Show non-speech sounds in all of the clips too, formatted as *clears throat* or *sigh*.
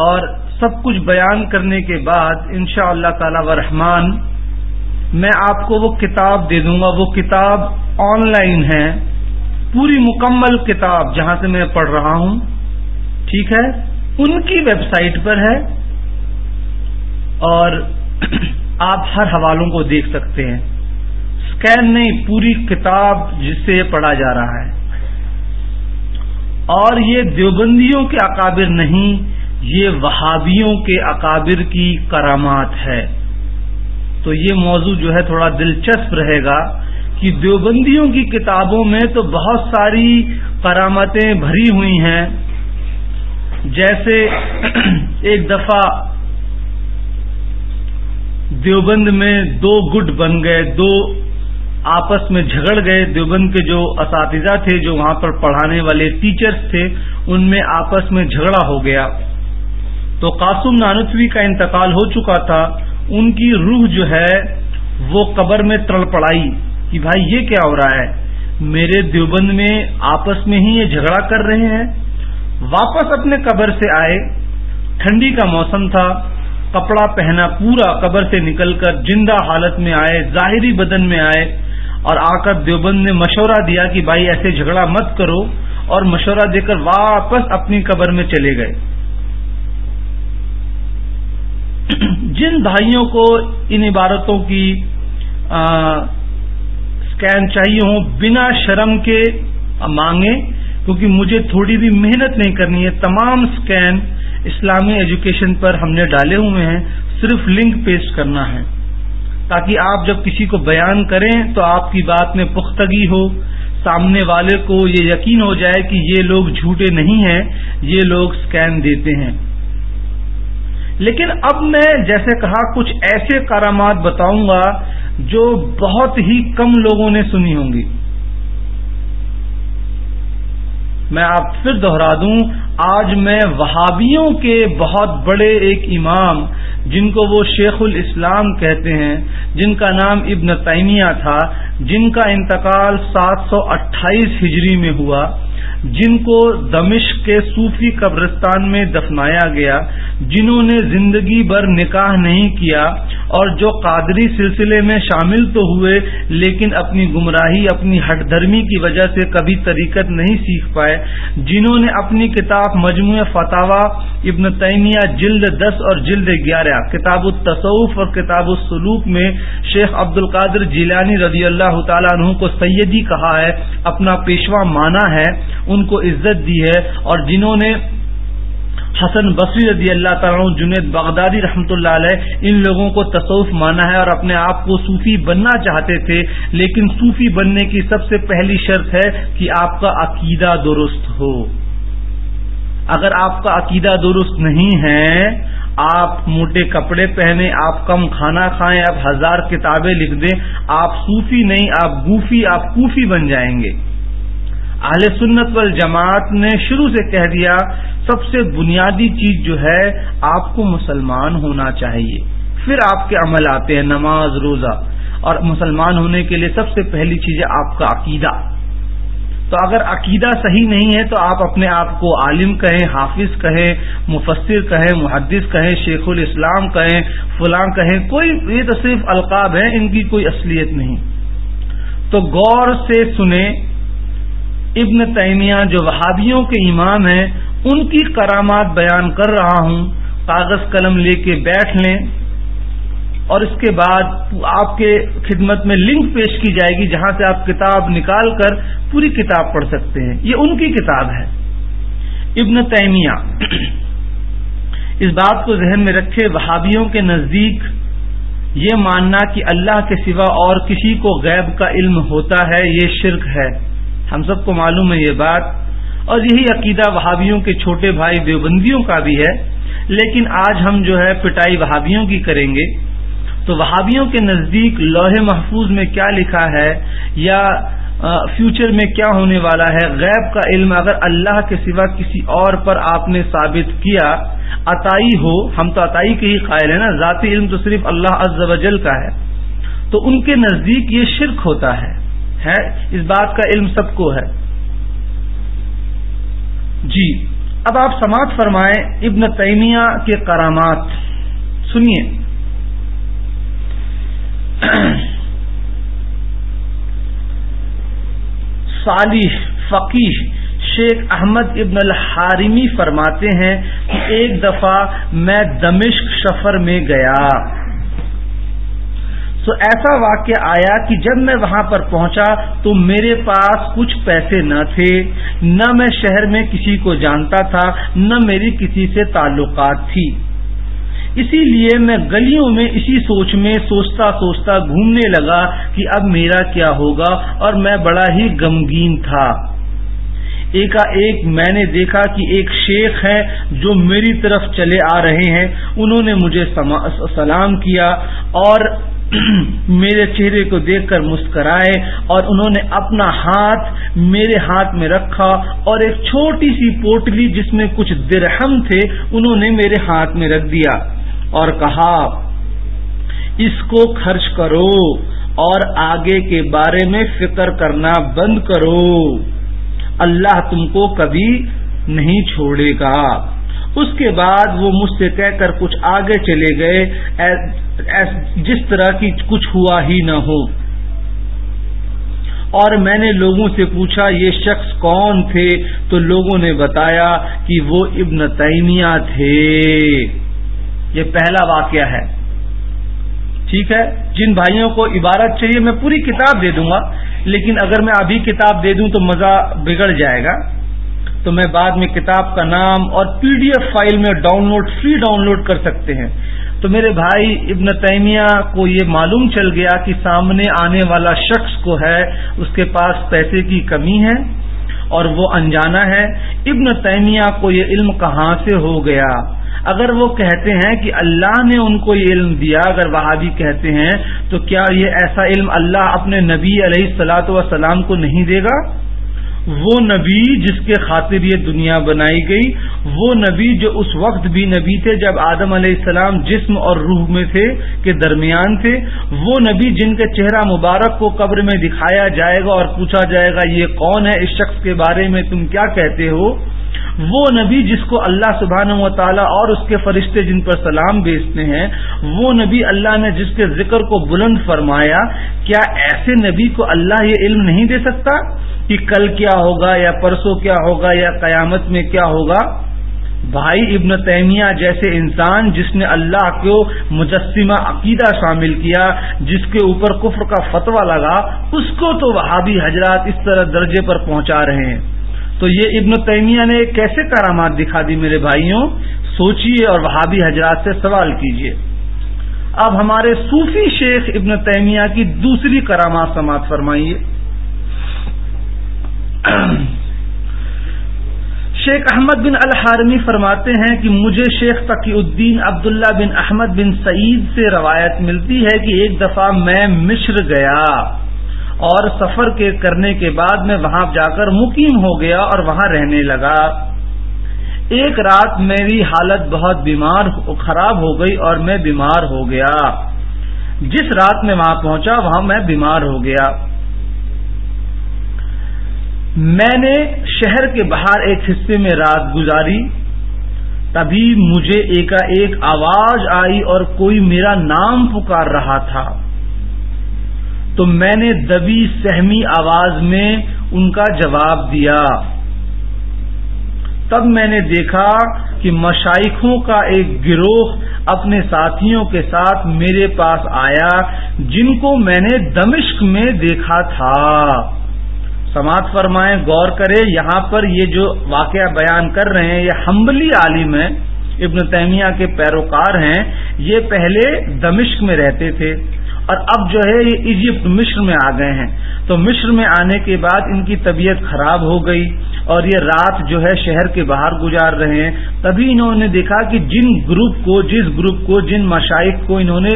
اور سب کچھ بیان کرنے کے بعد ان شاء اللہ تعالی رحمان میں آپ کو وہ کتاب دے دوں گا وہ کتاب آن لائن ہے پوری مکمل کتاب جہاں سے میں پڑھ رہا ہوں ٹھیک ہے ان کی ویب سائٹ پر ہے اور *clears throat* آپ ہر حوالوں کو دیکھ سکتے ہیں اسکین نہیں پوری کتاب جس سے پڑھا جا رہا ہے اور یہ دیوبندیوں کے اقابر نہیں یہ وہابیوں کے اکابر کی کرامات ہے تو یہ موضوع جو ہے تھوڑا دلچسپ رہے گا کہ دیوبندیوں کی کتابوں میں تو بہت ساری کرامتیں بھری ہوئی ہیں جیسے *clears throat* ایک دفعہ دیوبند میں دو گٹ بن گئے دو آپس میں جھگڑ گئے دیوبند کے جو اساتذہ تھے جو وہاں پر پڑھانے والے ٹیچرز تھے ان میں آپس میں جھگڑا ہو گیا تو قاسم نانتوی کا انتقال ہو چکا تھا ان کی روح جو ہے وہ قبر میں تڑ پڑائی کہ بھائی یہ کیا ہو رہا ہے میرے دیوبند میں آپس میں ہی یہ جھگڑا کر رہے ہیں واپس اپنے قبر سے آئے ٹھنڈی کا موسم تھا کپڑا پہنا پورا قبر سے نکل کر زندہ حالت میں آئے ظاہری بدن میں آئے اور آ کر دیوبند نے مشورہ دیا کہ بھائی ایسے جھگڑا مت کرو اور مشورہ دے کر واپس اپنی قبر میں چلے گئے *coughs* جن بھائیوں کو ان عبارتوں کی اسکین چاہیے ہوں بنا شرم کے مانگیں کیونکہ مجھے تھوڑی بھی محنت نہیں کرنی ہے تمام اسکین اسلامی ایجوکیشن پر ہم نے ڈالے ہوئے ہیں صرف لنک پیسٹ کرنا ہے تاکہ آپ جب کسی کو بیان کریں تو آپ کی بات میں پختگی ہو سامنے والے کو یہ یقین ہو جائے کہ یہ لوگ جھوٹے نہیں ہیں یہ لوگ اسکین دیتے ہیں لیکن اب میں جیسے کہا کچھ ایسے کارامات بتاؤں گا جو بہت ہی کم لوگوں نے سنی ہوں گی میں آپ پھر دہرا دوں آج میں وہابیوں کے بہت بڑے ایک امام جن کو وہ شیخ الاسلام کہتے ہیں جن کا نام ابن تیمیہ تھا جن کا انتقال سات سو اٹھائیس ہجری میں ہوا جن کو دمشق کے صوفی قبرستان میں دفنایا گیا جنہوں نے زندگی بھر نکاح نہیں کیا اور جو قادری سلسلے میں شامل تو ہوئے لیکن اپنی گمراہی اپنی ہٹ دھرمی کی وجہ سے کبھی طریقت نہیں سیکھ پائے جنہوں نے اپنی کتاب مجموعہ فتح ابن تیمیہ جلد دس اور جلد گیارہ کتاب التصوف اور کتاب السلوک میں شیخ عبد القادر جیلانی رضی اللہ تعالیٰ عنہ کو سیدی کہا ہے اپنا پیشوا مانا ہے ان کو عزت دی ہے اور جنہوں نے حسن بصری رضی اللہ تعالیٰ جنید بغدادی رحمت اللہ علیہ ان لوگوں کو تصوف مانا ہے اور اپنے آپ کو صوفی بننا چاہتے تھے لیکن صوفی بننے کی سب سے پہلی شرط ہے کہ آپ کا عقیدہ درست ہو اگر آپ کا عقیدہ درست نہیں ہے آپ موٹے کپڑے پہنے آپ کم کھانا کھائیں آپ ہزار کتابیں لکھ دیں آپ صوفی نہیں آپ گوفی آپ کوفی بن جائیں گے اہل سنت وال جماعت نے شروع سے کہہ دیا سب سے بنیادی چیز جو ہے آپ کو مسلمان ہونا چاہیے پھر آپ کے عمل آتے ہیں نماز روزہ اور مسلمان ہونے کے لیے سب سے پہلی چیز ہے آپ کا عقیدہ تو اگر عقیدہ صحیح نہیں ہے تو آپ اپنے آپ کو عالم کہیں حافظ کہیں مفسر کہیں محدث کہیں شیخ الاسلام کہیں فلاں کہیں کوئی یہ تو صرف القاب ہیں ان کی کوئی اصلیت نہیں تو غور سے سنیں ابن تیمیہ جو وہابیوں کے امام ہیں ان کی کرامات بیان کر رہا ہوں کاغذ قلم لے کے بیٹھ لیں اور اس کے بعد آپ کے خدمت میں لنک پیش کی جائے گی جہاں سے آپ کتاب نکال کر پوری کتاب پڑھ سکتے ہیں یہ ان کی کتاب ہے ابن تیمیہ اس بات کو ذہن میں رکھے وہابیوں کے نزدیک یہ ماننا کہ اللہ کے سوا اور کسی کو غیب کا علم ہوتا ہے یہ شرک ہے ہم سب کو معلوم ہے یہ بات اور یہی عقیدہ وہابیوں کے چھوٹے بھائی دیوبندیوں کا بھی ہے لیکن آج ہم جو ہے پٹائی وہابیوں کی کریں گے تو وہابیوں کے نزدیک لوہے محفوظ میں کیا لکھا ہے یا فیوچر میں کیا ہونے والا ہے غیب کا علم اگر اللہ کے سوا کسی اور پر آپ نے ثابت کیا عطائی ہو ہم تو عطائی کے ہی قائل ہیں نا ذاتی علم تو صرف اللہ و جل کا ہے تو ان کے نزدیک یہ شرک ہوتا ہے ہے اس بات کا علم سب کو ہے جی اب آپ سماعت فرمائیں ابن تیمیہ کے کرامات سنیے صالح فقیح شیخ احمد ابن الحارمی فرماتے ہیں کہ ایک دفعہ میں دمشق شفر میں گیا تو ایسا واقعہ آیا کہ جب میں وہاں پر پہنچا تو میرے پاس کچھ پیسے نہ تھے نہ میں شہر میں کسی کو جانتا تھا نہ میری کسی سے تعلقات تھی اسی لیے میں گلیوں میں اسی سوچ میں سوچتا سوچتا گھومنے لگا کہ اب میرا کیا ہوگا اور میں بڑا ہی گمگین تھا ایک میں نے دیکھا کہ ایک شیخ ہے جو میری طرف چلے آ رہے ہیں انہوں نے مجھے سلام کیا اور *clears throat* میرے چہرے کو دیکھ کر مسکرائے اور انہوں نے اپنا ہاتھ میرے ہاتھ میں رکھا اور ایک چھوٹی سی پوٹلی جس میں کچھ درہم تھے انہوں نے میرے ہاتھ میں رکھ دیا اور کہا اس کو خرچ کرو اور آگے کے بارے میں فکر کرنا بند کرو اللہ تم کو کبھی نہیں چھوڑے گا اس کے بعد وہ مجھ سے کہہ کر کچھ آگے چلے گئے جس طرح کی کچھ ہوا ہی نہ ہو اور میں نے لوگوں سے پوچھا یہ شخص کون تھے تو لوگوں نے بتایا کہ وہ ابن تیمیہ تھے یہ پہلا واقعہ ہے ٹھیک ہے جن بھائیوں کو عبارت چاہیے میں پوری کتاب دے دوں گا لیکن اگر میں ابھی کتاب دے دوں تو مزہ بگڑ جائے گا تو میں بعد میں کتاب کا نام اور پی ڈی ایف فائل میں download free download کر سکتے ہیں تو میرے بھائی ابن تیمیہ کو یہ معلوم چل گیا کہ سامنے آنے والا شخص کو ہے اس کے پاس پیسے کی کمی ہے اور وہ انجانا ہے ابن تیمیہ کو یہ علم کہاں سے ہو گیا اگر وہ کہتے ہیں کہ اللہ نے ان کو یہ علم دیا اگر وہ کہتے ہیں تو کیا یہ ایسا علم اللہ اپنے نبی علیہ سلاد وسلام کو نہیں دے گا وہ نبی جس کے خاطر یہ دنیا بنائی گئی وہ نبی جو اس وقت بھی نبی تھے جب آدم علیہ السلام جسم اور روح میں تھے کے درمیان تھے وہ نبی جن کے چہرہ مبارک کو قبر میں دکھایا جائے گا اور پوچھا جائے گا یہ کون ہے اس شخص کے بارے میں تم کیا کہتے ہو وہ نبی جس کو اللہ سبحان تعالیٰ اور اس کے فرشتے جن پر سلام بیچتے ہیں وہ نبی اللہ نے جس کے ذکر کو بلند فرمایا کیا ایسے نبی کو اللہ یہ علم نہیں دے سکتا کہ کل کیا ہوگا یا پرسوں کیا ہوگا یا قیامت میں کیا ہوگا بھائی ابن تیمیہ جیسے انسان جس نے اللہ کو مجسمہ عقیدہ شامل کیا جس کے اوپر کفر کا فتویٰ لگا اس کو تو وہابی حضرات اس طرح درجے پر پہنچا رہے ہیں تو یہ ابن تیمیہ نے کیسے کرامات دکھا دی میرے بھائیوں سوچیے اور وہابی حضرات سے سوال کیجیے اب ہمارے صوفی شیخ ابن تیمیہ کی دوسری کرامات سماعت فرمائیے شیخ احمد بن الحارمی فرماتے ہیں کہ مجھے شیخ تقی الدین عبداللہ بن احمد بن سعید سے روایت ملتی ہے کہ ایک دفعہ میں مشر گیا اور سفر کے کرنے کے بعد میں وہاں جا کر مقیم ہو گیا اور وہاں رہنے لگا ایک رات میری حالت بہت بیمار خراب ہو گئی اور میں بیمار ہو گیا جس رات میں وہاں پہنچا وہاں میں بیمار ہو گیا میں نے شہر کے باہر ایک حصے میں رات گزاری تبھی مجھے ایک آواز آئی اور کوئی میرا نام پکار رہا تھا تو میں نے دبی سہمی آواز میں ان کا جواب دیا تب میں نے دیکھا کہ مشائقوں کا ایک گروہ اپنے ساتھیوں کے ساتھ میرے پاس آیا جن کو میں نے دمشق میں دیکھا تھا سماعت فرمائیں غور کرے یہاں پر یہ جو واقعہ بیان کر رہے ہیں یہ حمبلی عالم ہیں ابن تیمیہ کے پیروکار ہیں یہ پہلے دمشق میں رہتے تھے اور اب جو ہے یہ ایجپٹ مشر میں آ گئے ہیں تو مشر میں آنے کے بعد ان کی طبیعت خراب ہو گئی اور یہ رات جو ہے شہر کے باہر گزار رہے ہیں تبھی انہوں نے دیکھا کہ جن گروپ کو جس گروپ کو جن مشائق کو انہوں نے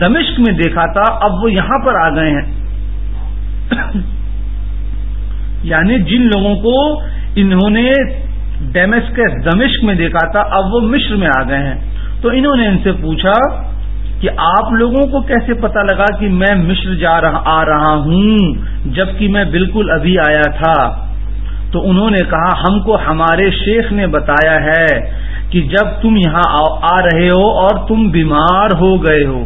دمشق میں دیکھا تھا اب وہ یہاں پر آ گئے ہیں *coughs* یعنی جن لوگوں کو انہوں نے ڈیمس دمشق میں دیکھا تھا اب وہ مشر میں آ گئے ہیں تو انہوں نے ان سے پوچھا کہ آپ لوگوں کو کیسے پتا لگا کہ میں مشر آ رہا ہوں جبکہ میں بالکل ابھی آیا تھا تو انہوں نے کہا ہم کو ہمارے شیخ نے بتایا ہے کہ جب تم یہاں آ رہے ہو اور تم بیمار ہو گئے ہو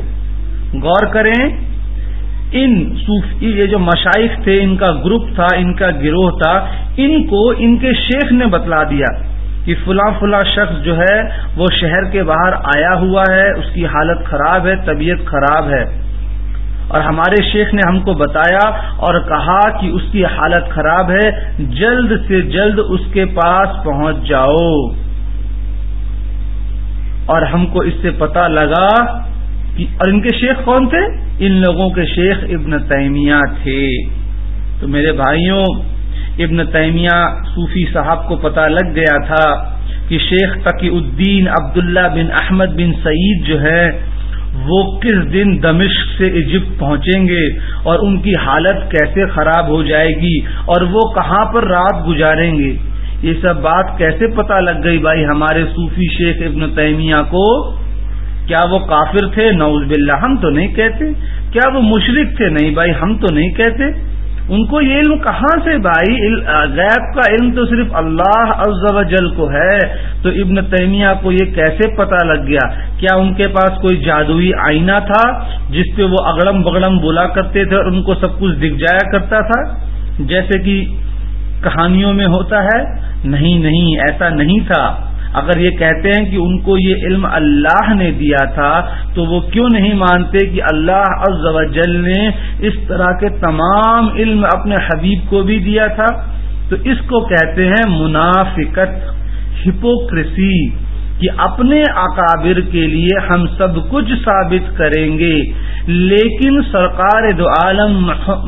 غور کریں ان یہ جو مشائق تھے ان کا گروپ تھا ان کا گروہ تھا ان کو ان کے شیخ نے بتلا دیا کہ فلاں شخص جو ہے وہ شہر کے باہر آیا ہوا ہے اس کی حالت خراب ہے طبیعت خراب ہے اور ہمارے شیخ نے ہم کو بتایا اور کہا کہ اس کی حالت خراب ہے جلد سے جلد اس کے پاس پہنچ جاؤ اور ہم کو اس سے پتا لگا کہ اور ان کے شیخ کون تھے ان لوگوں کے شیخ ابن تیمیہ تھے تو میرے بھائیوں ابن تیمیہ صوفی صاحب کو پتہ لگ گیا تھا کہ شیخ تقی الدین عبداللہ بن احمد بن سعید جو ہے وہ کس دن دمشق سے ایجپٹ پہنچیں گے اور ان کی حالت کیسے خراب ہو جائے گی اور وہ کہاں پر رات گزاریں گے یہ سب بات کیسے پتہ لگ گئی بھائی ہمارے صوفی شیخ ابن تیمیہ کو کیا وہ کافر تھے نوز باللہ ہم تو نہیں کہتے کیا وہ مشرق تھے نہیں بھائی ہم تو نہیں کہتے ان کو یہ علم کہاں سے بھائی غیب کا علم تو صرف اللہ عز و جل کو ہے تو ابن تیمیہ کو یہ کیسے پتہ لگ گیا کیا ان کے پاس کوئی جادوئی آئینہ تھا جس پہ وہ اگڑم بگڑم بولا کرتے تھے اور ان کو سب کچھ دکھ جایا کرتا تھا جیسے کہ کہانیوں میں ہوتا ہے نہیں نہیں ایسا نہیں تھا اگر یہ کہتے ہیں کہ ان کو یہ علم اللہ نے دیا تھا تو وہ کیوں نہیں مانتے کہ اللہ جل نے اس طرح کے تمام علم اپنے حبیب کو بھی دیا تھا تو اس کو کہتے ہیں منافقت ہپوکریسی کہ اپنے اکابر کے لیے ہم سب کچھ ثابت کریں گے لیکن سرکار دو عالم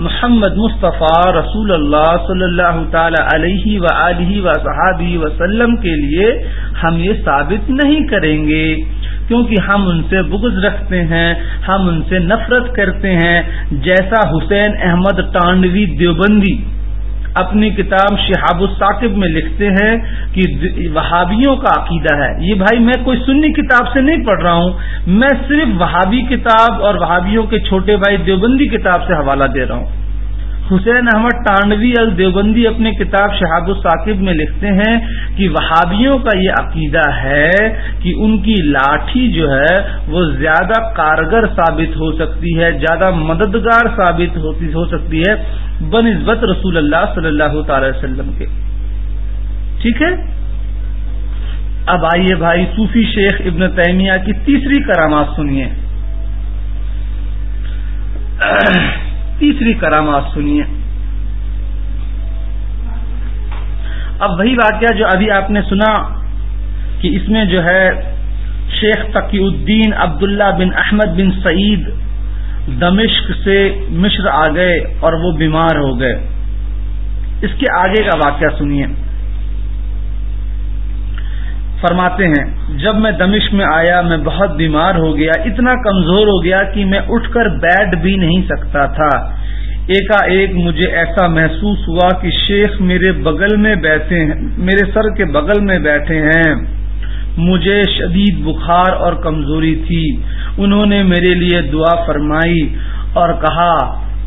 محمد مصطفیٰ رسول اللہ صلی اللہ تعالی علیہ و علیہ و صحابی وسلم کے لیے ہم یہ ثابت نہیں کریں گے کیونکہ ہم ان سے بغض رکھتے ہیں ہم ان سے نفرت کرتے ہیں جیسا حسین احمد ٹانڈوی دیوبندی اپنی کتاب شہاب الطاقب میں لکھتے ہیں کہ وہابیوں کا عقیدہ ہے یہ بھائی میں کوئی سنی کتاب سے نہیں پڑھ رہا ہوں میں صرف وہابی کتاب اور وہابیوں کے چھوٹے بھائی دیوبندی کتاب سے حوالہ دے رہا ہوں حسین احمد ٹانڈوی ال دیوبندی اپنے کتاب شہاب و ثاقب میں لکھتے ہیں کہ وہابیوں کا یہ عقیدہ ہے کہ ان کی لاٹھی جو ہے وہ زیادہ کارگر ثابت ہو سکتی ہے زیادہ مددگار ثابت ہو سکتی ہے بنسبت رسول اللہ صلی اللہ تعالی وسلم کے ٹھیک ہے اب آئیے بھائی صوفی شیخ ابن تیمیہ کی تیسری کرامات سنیے تیسری کرامات سنیے اب وہی واقعہ جو ابھی آپ نے سنا کہ اس میں جو ہے شیخ تقی الدین عبداللہ بن احمد بن سعید دمشق سے مشر آ گئے اور وہ بیمار ہو گئے اس کے آگے کا واقعہ سنیے فرماتے ہیں جب میں دمش میں آیا میں بہت بیمار ہو گیا اتنا کمزور ہو گیا کہ میں اٹھ کر بیٹھ بھی نہیں سکتا تھا ایک ایک مجھے ایسا محسوس ہوا کہ شیخ میرے بغل میں بیٹھے ہیں میرے سر کے بغل میں بیٹھے ہیں مجھے شدید بخار اور کمزوری تھی انہوں نے میرے لیے دعا فرمائی اور کہا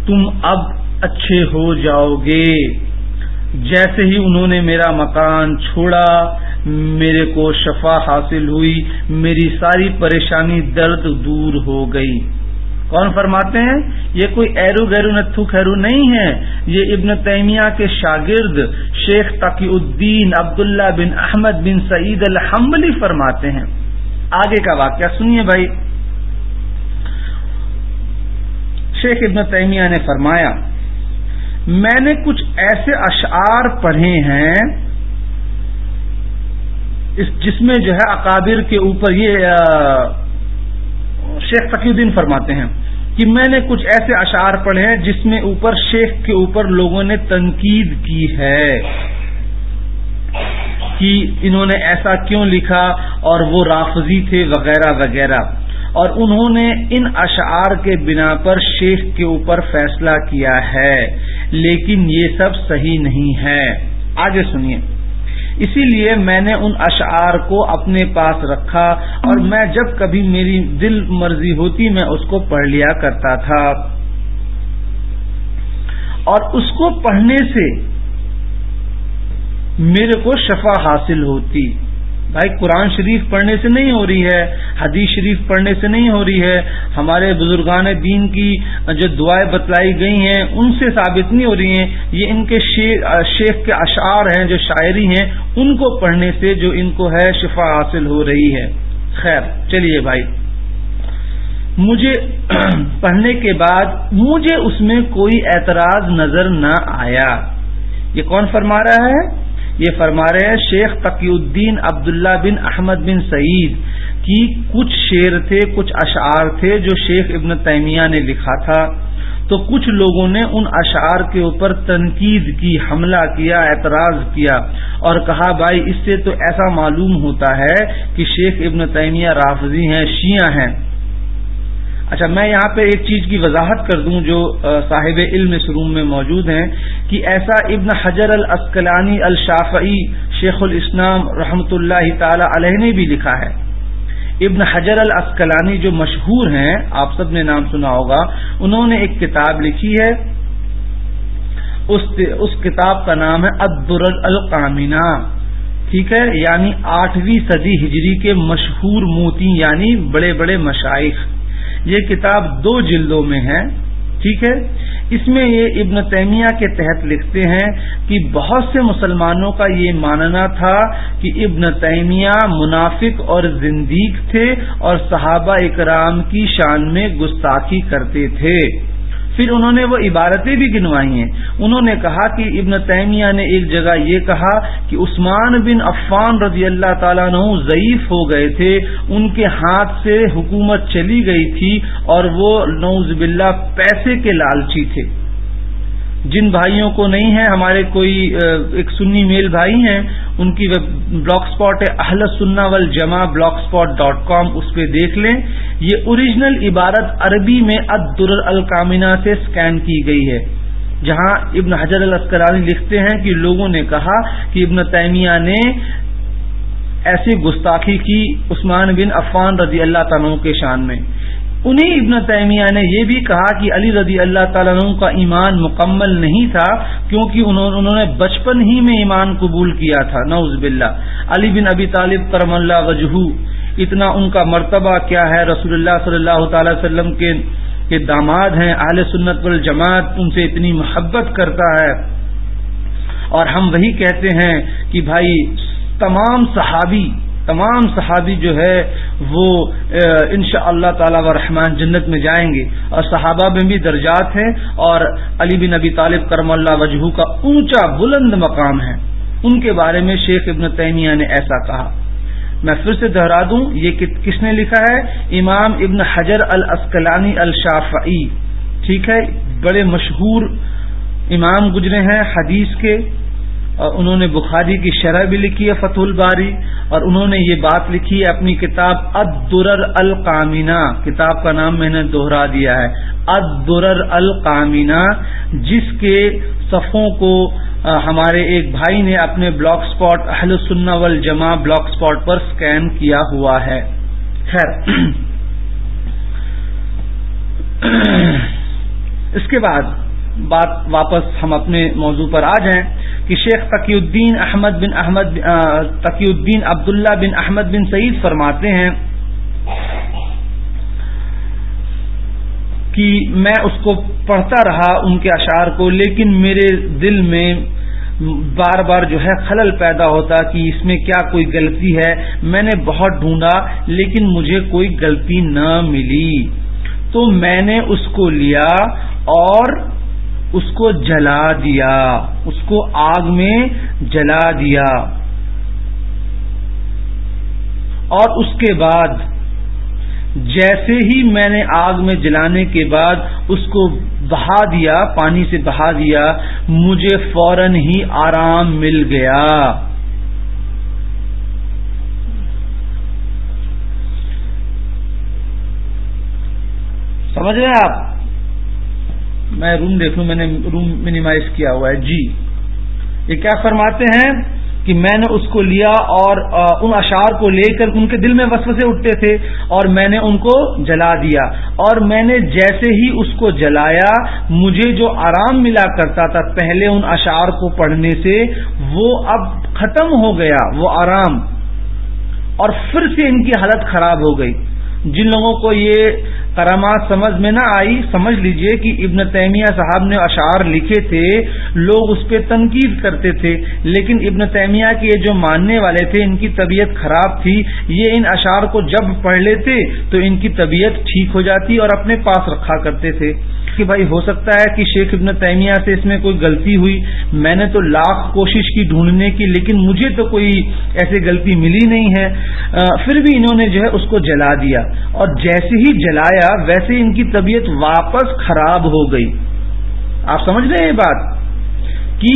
تم اب اچھے ہو جاؤ گے جیسے ہی انہوں نے میرا مکان چھوڑا میرے کو شفا حاصل ہوئی میری ساری پریشانی درد دور ہو گئی کون فرماتے ہیں یہ کوئی ایرو گیرو نتھو خیرو نہیں ہے یہ ابن تیمیہ کے شاگرد شیخ تقی الدین عبداللہ بن احمد بن سعید الحملی فرماتے ہیں آگے کا واقعہ سنیے بھائی شیخ ابن تیمیہ نے فرمایا میں نے کچھ ایسے اشعار پڑھے ہیں جس میں جو ہے اکادر کے اوپر یہ شیخ تقی الدین فرماتے ہیں کہ میں نے کچھ ایسے اشعار پڑھے ہیں جس میں اوپر شیخ کے اوپر لوگوں نے تنقید کی ہے کہ انہوں نے ایسا کیوں لکھا اور وہ رافضی تھے وغیرہ وغیرہ اور انہوں نے ان اشعار کے بنا پر شیخ کے اوپر فیصلہ کیا ہے لیکن یہ سب صحیح نہیں ہے آگے سنیے اسی لیے میں نے ان اشعار کو اپنے پاس رکھا اور میں جب کبھی میری دل مرضی ہوتی میں اس کو پڑھ لیا کرتا تھا اور اس کو پڑھنے سے میرے کو شفا حاصل ہوتی بھائی قرآن شریف پڑھنے سے نہیں ہو رہی ہے حدیث شریف پڑھنے سے نہیں ہو رہی ہے ہمارے بزرگان دین کی جو دعائیں بتلائی گئی ہیں ان سے ثابت نہیں ہو رہی ہیں یہ ان کے شیخ کے اشعار ہیں جو شاعری ہیں ان کو پڑھنے سے جو ان کو ہے شفا حاصل ہو رہی ہے خیر چلیے بھائی مجھے *clears throat* پڑھنے کے بعد مجھے اس میں کوئی اعتراض نظر نہ آیا یہ کون فرما رہا ہے یہ فرما رہے ہیں شیخ تقی الدین عبداللہ بن احمد بن سعید کی کچھ شعر تھے کچھ اشعار تھے جو شیخ ابن تیمیہ نے لکھا تھا تو کچھ لوگوں نے ان اشعار کے اوپر تنقید کی حملہ کیا اعتراض کیا اور کہا بھائی اس سے تو ایسا معلوم ہوتا ہے کہ شیخ ابن تیمیہ رافضی ہیں شیعہ ہیں اچھا میں یہاں پہ ایک چیز کی وضاحت کر دوں جو صاحب علم اس روم میں موجود ہیں کہ ایسا ابن حجر الاسکلانی الشافعی شیخ الاسلام رحمت اللہ تعالی علیہ نے بھی لکھا ہے ابن حجر الاسکلانی جو مشہور ہیں آپ سب نے نام سنا ہوگا انہوں نے ایک کتاب لکھی ہے اس اس کتاب کا نام ہے ادر القامینہ ٹھیک ہے یعنی آٹھویں صدی ہجری کے مشہور موتی یعنی بڑے بڑے مشائق یہ کتاب دو جلدوں میں ہے ٹھیک ہے اس میں یہ ابن تیمیہ کے تحت لکھتے ہیں کہ بہت سے مسلمانوں کا یہ ماننا تھا کہ ابن تیمیہ منافق اور زندیق تھے اور صحابہ اکرام کی شان میں گستاخی کرتے تھے پھر انہوں نے وہ عبارتیں بھی گنوائی ہیں انہوں نے کہا کہ ابن تیمیہ نے ایک جگہ یہ کہا کہ عثمان بن عفان رضی اللہ تعالیٰ عنہ ضعیف ہو گئے تھے ان کے ہاتھ سے حکومت چلی گئی تھی اور وہ نوز باللہ پیسے کے لالچی تھے جن بھائیوں کو نہیں ہے ہمارے کوئی ایک سنی میل بھائی ہیں ان کی بلاک اسپاٹ ہے اہل سننا ول جمع بلاک اسپاٹ ڈاٹ کام اس پہ دیکھ لیں یہ اوریجنل عبارت عربی میں ادر ال سے اسکین کی گئی ہے جہاں ابن حجر الاسکرانی لکھتے ہیں کہ لوگوں نے کہا کہ ابن تیمیہ نے ایسی گستاخی کی عثمان بن عفان رضی اللہ تعالیٰ کے شان میں انہیں ابن تیمیہ نے یہ بھی کہا کہ علی رضی اللہ تعالیٰ عنہ کا ایمان مکمل نہیں تھا کیونکہ انہوں نے بچپن ہی میں ایمان قبول کیا تھا نوز باللہ علی بن ابی طالب کرم اللہ وجہ اتنا ان کا مرتبہ کیا ہے رسول اللہ صلی اللہ تعالی وسلم کے داماد ہیں اہل سنت والجماعت ان سے اتنی محبت کرتا ہے اور ہم وہی کہتے ہیں کہ بھائی تمام صحابی تمام صحابی جو ہے وہ ان شاء اللہ تعالی و رحمان جنت میں جائیں گے اور صحابہ میں بھی درجات ہیں اور علی بن نبی طالب کرم اللہ وجہ کا اونچا بلند مقام ہے ان کے بارے میں شیخ ابن تیمیہ نے ایسا کہا میں پھر سے دہرا دوں یہ کس نے لکھا ہے امام ابن حجر الاسکلانی الشافعی ٹھیک ہے بڑے مشہور امام گزرے ہیں حدیث کے اور انہوں نے بخاری کی شرح بھی لکھی ہے فتح الباری اور انہوں نے یہ بات لکھی ہے اپنی کتاب ادر القامینہ کتاب کا نام میں نے دوہرا دیا ہے اد القامینہ جس کے صفوں کو ہمارے ایک بھائی نے اپنے بلاک اسپاٹ اہل سننا والجماع جمع بلاک اسپاٹ پر سکین کیا ہوا ہے خیر *clears throat* اس کے بعد بات واپس ہم اپنے موضوع پر آ جائیں کہ شیخ تقی الدین احمد بن احمد تقی الدین عبداللہ بن احمد بن سعید فرماتے ہیں کہ میں اس کو پڑھتا رہا ان کے اشعار کو لیکن میرے دل میں بار بار جو ہے خلل پیدا ہوتا کہ اس میں کیا کوئی غلطی ہے میں نے بہت ڈھونڈا لیکن مجھے کوئی غلطی نہ ملی تو میں نے اس کو لیا اور اس کو جلا دیا اس کو آگ میں جلا دیا اور اس کے بعد جیسے ہی میں نے آگ میں جلانے کے بعد اس کو بہا دیا پانی سے بہا دیا مجھے فوراً ہی آرام مل گیا سمجھ رہے ہیں آپ میں روم روم میں نے مینیمائز کیا ہوا ہے جی یہ کیا فرماتے ہیں کہ میں نے اس کو لیا اور ان اشعار کو لے کر ان کے دل میں اٹھتے تھے اور میں نے ان کو جلا دیا اور میں نے جیسے ہی اس کو جلایا مجھے جو آرام ملا کرتا تھا پہلے ان اشعار کو پڑھنے سے وہ اب ختم ہو گیا وہ آرام اور پھر سے ان کی حالت خراب ہو گئی جن لوگوں کو یہ کرامات سمجھ میں نہ آئی سمجھ لیجئے کہ ابن تیمیہ صاحب نے اشعار لکھے تھے لوگ اس پہ تنقید کرتے تھے لیکن ابن تیمیہ کے یہ جو ماننے والے تھے ان کی طبیعت خراب تھی یہ ان اشعار کو جب پڑھ لیتے تو ان کی طبیعت ٹھیک ہو جاتی اور اپنے پاس رکھا کرتے تھے کہ بھائی ہو سکتا ہے کہ شیخ ابن تیمیہ سے اس میں کوئی غلطی ہوئی میں نے تو لاکھ کوشش کی ڈھونڈنے کی لیکن مجھے تو کوئی ایسی غلطی ملی نہیں ہے پھر بھی انہوں نے جو ہے اس کو جلا دیا اور جیسے ہی جلایا گیا ویسے ان کی طبیعت واپس خراب ہو گئی آپ سمجھ رہے ہیں یہ بات کہ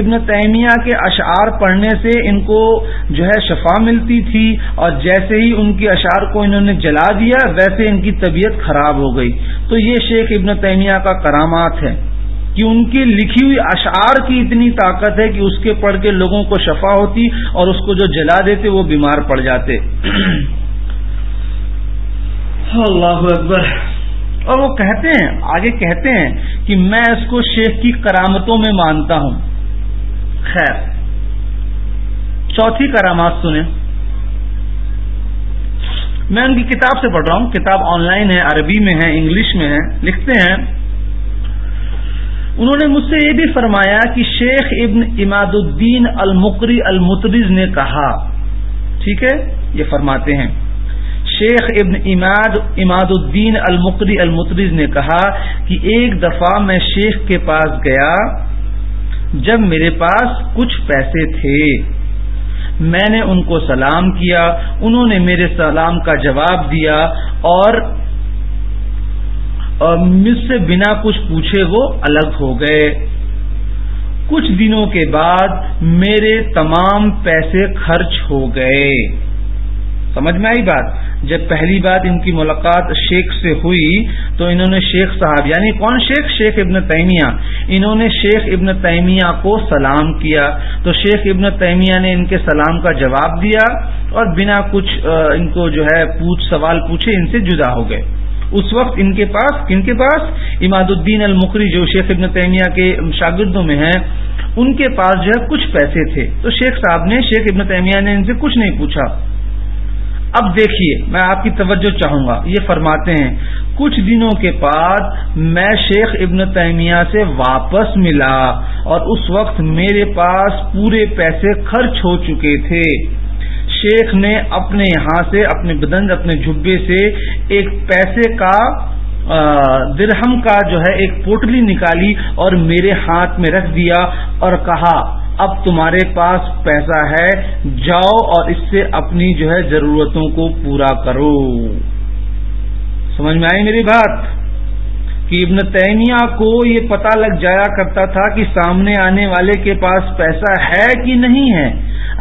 ابن تیمیہ کے اشعار پڑھنے سے ان کو جو ہے شفا ملتی تھی اور جیسے ہی ان کے اشعار کو انہوں نے جلا دیا ویسے ان کی طبیعت خراب ہو گئی تو یہ شیخ ابن تیمیہ کا کرامات ہے کہ ان کی لکھی ہوئی اشعار کی اتنی طاقت ہے کہ اس کے پڑھ کے لوگوں کو شفا ہوتی اور اس کو جو جلا دیتے وہ بیمار پڑ جاتے اللہ اکبر اور وہ کہتے ہیں آگے کہتے ہیں کہ میں اس کو شیخ کی کرامتوں میں مانتا ہوں خیر چوتھی کرامات سنیں میں ان کی کتاب سے پڑھ رہا ہوں کتاب آن لائن ہے عربی میں ہے انگلش میں ہے لکھتے ہیں انہوں نے مجھ سے یہ بھی فرمایا کہ شیخ ابن اماد الدین المقری المتریز نے کہا ٹھیک ہے یہ فرماتے ہیں شیخ ابن اماد اماد الدین المقری المترز نے کہا کہ ایک دفعہ میں شیخ کے پاس گیا جب میرے پاس کچھ پیسے تھے میں نے ان کو سلام کیا انہوں نے میرے سلام کا جواب دیا اور مجھ سے بنا کچھ پوچھے وہ الگ ہو گئے کچھ دنوں کے بعد میرے تمام پیسے خرچ ہو گئے سمجھ میں آئی بات جب پہلی بات ان کی ملاقات شیخ سے ہوئی تو انہوں نے شیخ صاحب یعنی کون شیخ شیخ ابن تیمیہ انہوں نے شیخ ابن تیمیہ کو سلام کیا تو شیخ ابن تیمیہ نے ان کے سلام کا جواب دیا اور بنا کچھ ان کو جو ہے پوچھ سوال پوچھے ان سے جدا ہو گئے اس وقت ان کے پاس کن کے پاس اماد الدین المقری جو شیخ ابن تیمیہ کے شاگردوں میں ہیں ان کے پاس جو ہے کچھ پیسے تھے تو شیخ صاحب نے شیخ ابن تیمیہ نے ان سے کچھ نہیں پوچھا اب دیکھیے میں آپ کی توجہ چاہوں گا یہ فرماتے ہیں کچھ دنوں کے بعد میں شیخ ابن تیمیہ سے واپس ملا اور اس وقت میرے پاس پورے پیسے خرچ ہو چکے تھے شیخ نے اپنے یہاں سے اپنے بدن اپنے جھبے سے ایک پیسے کا درہم کا جو ہے ایک پوٹلی نکالی اور میرے ہاتھ میں رکھ دیا اور کہا اب تمہارے پاس پیسہ ہے جاؤ اور اس سے اپنی جو ہے ضرورتوں کو پورا کرو سمجھ میں آئی میری بات کہ ابن تیمیہ کو یہ پتہ لگ جایا کرتا تھا کہ سامنے آنے والے کے پاس پیسہ ہے کہ نہیں ہے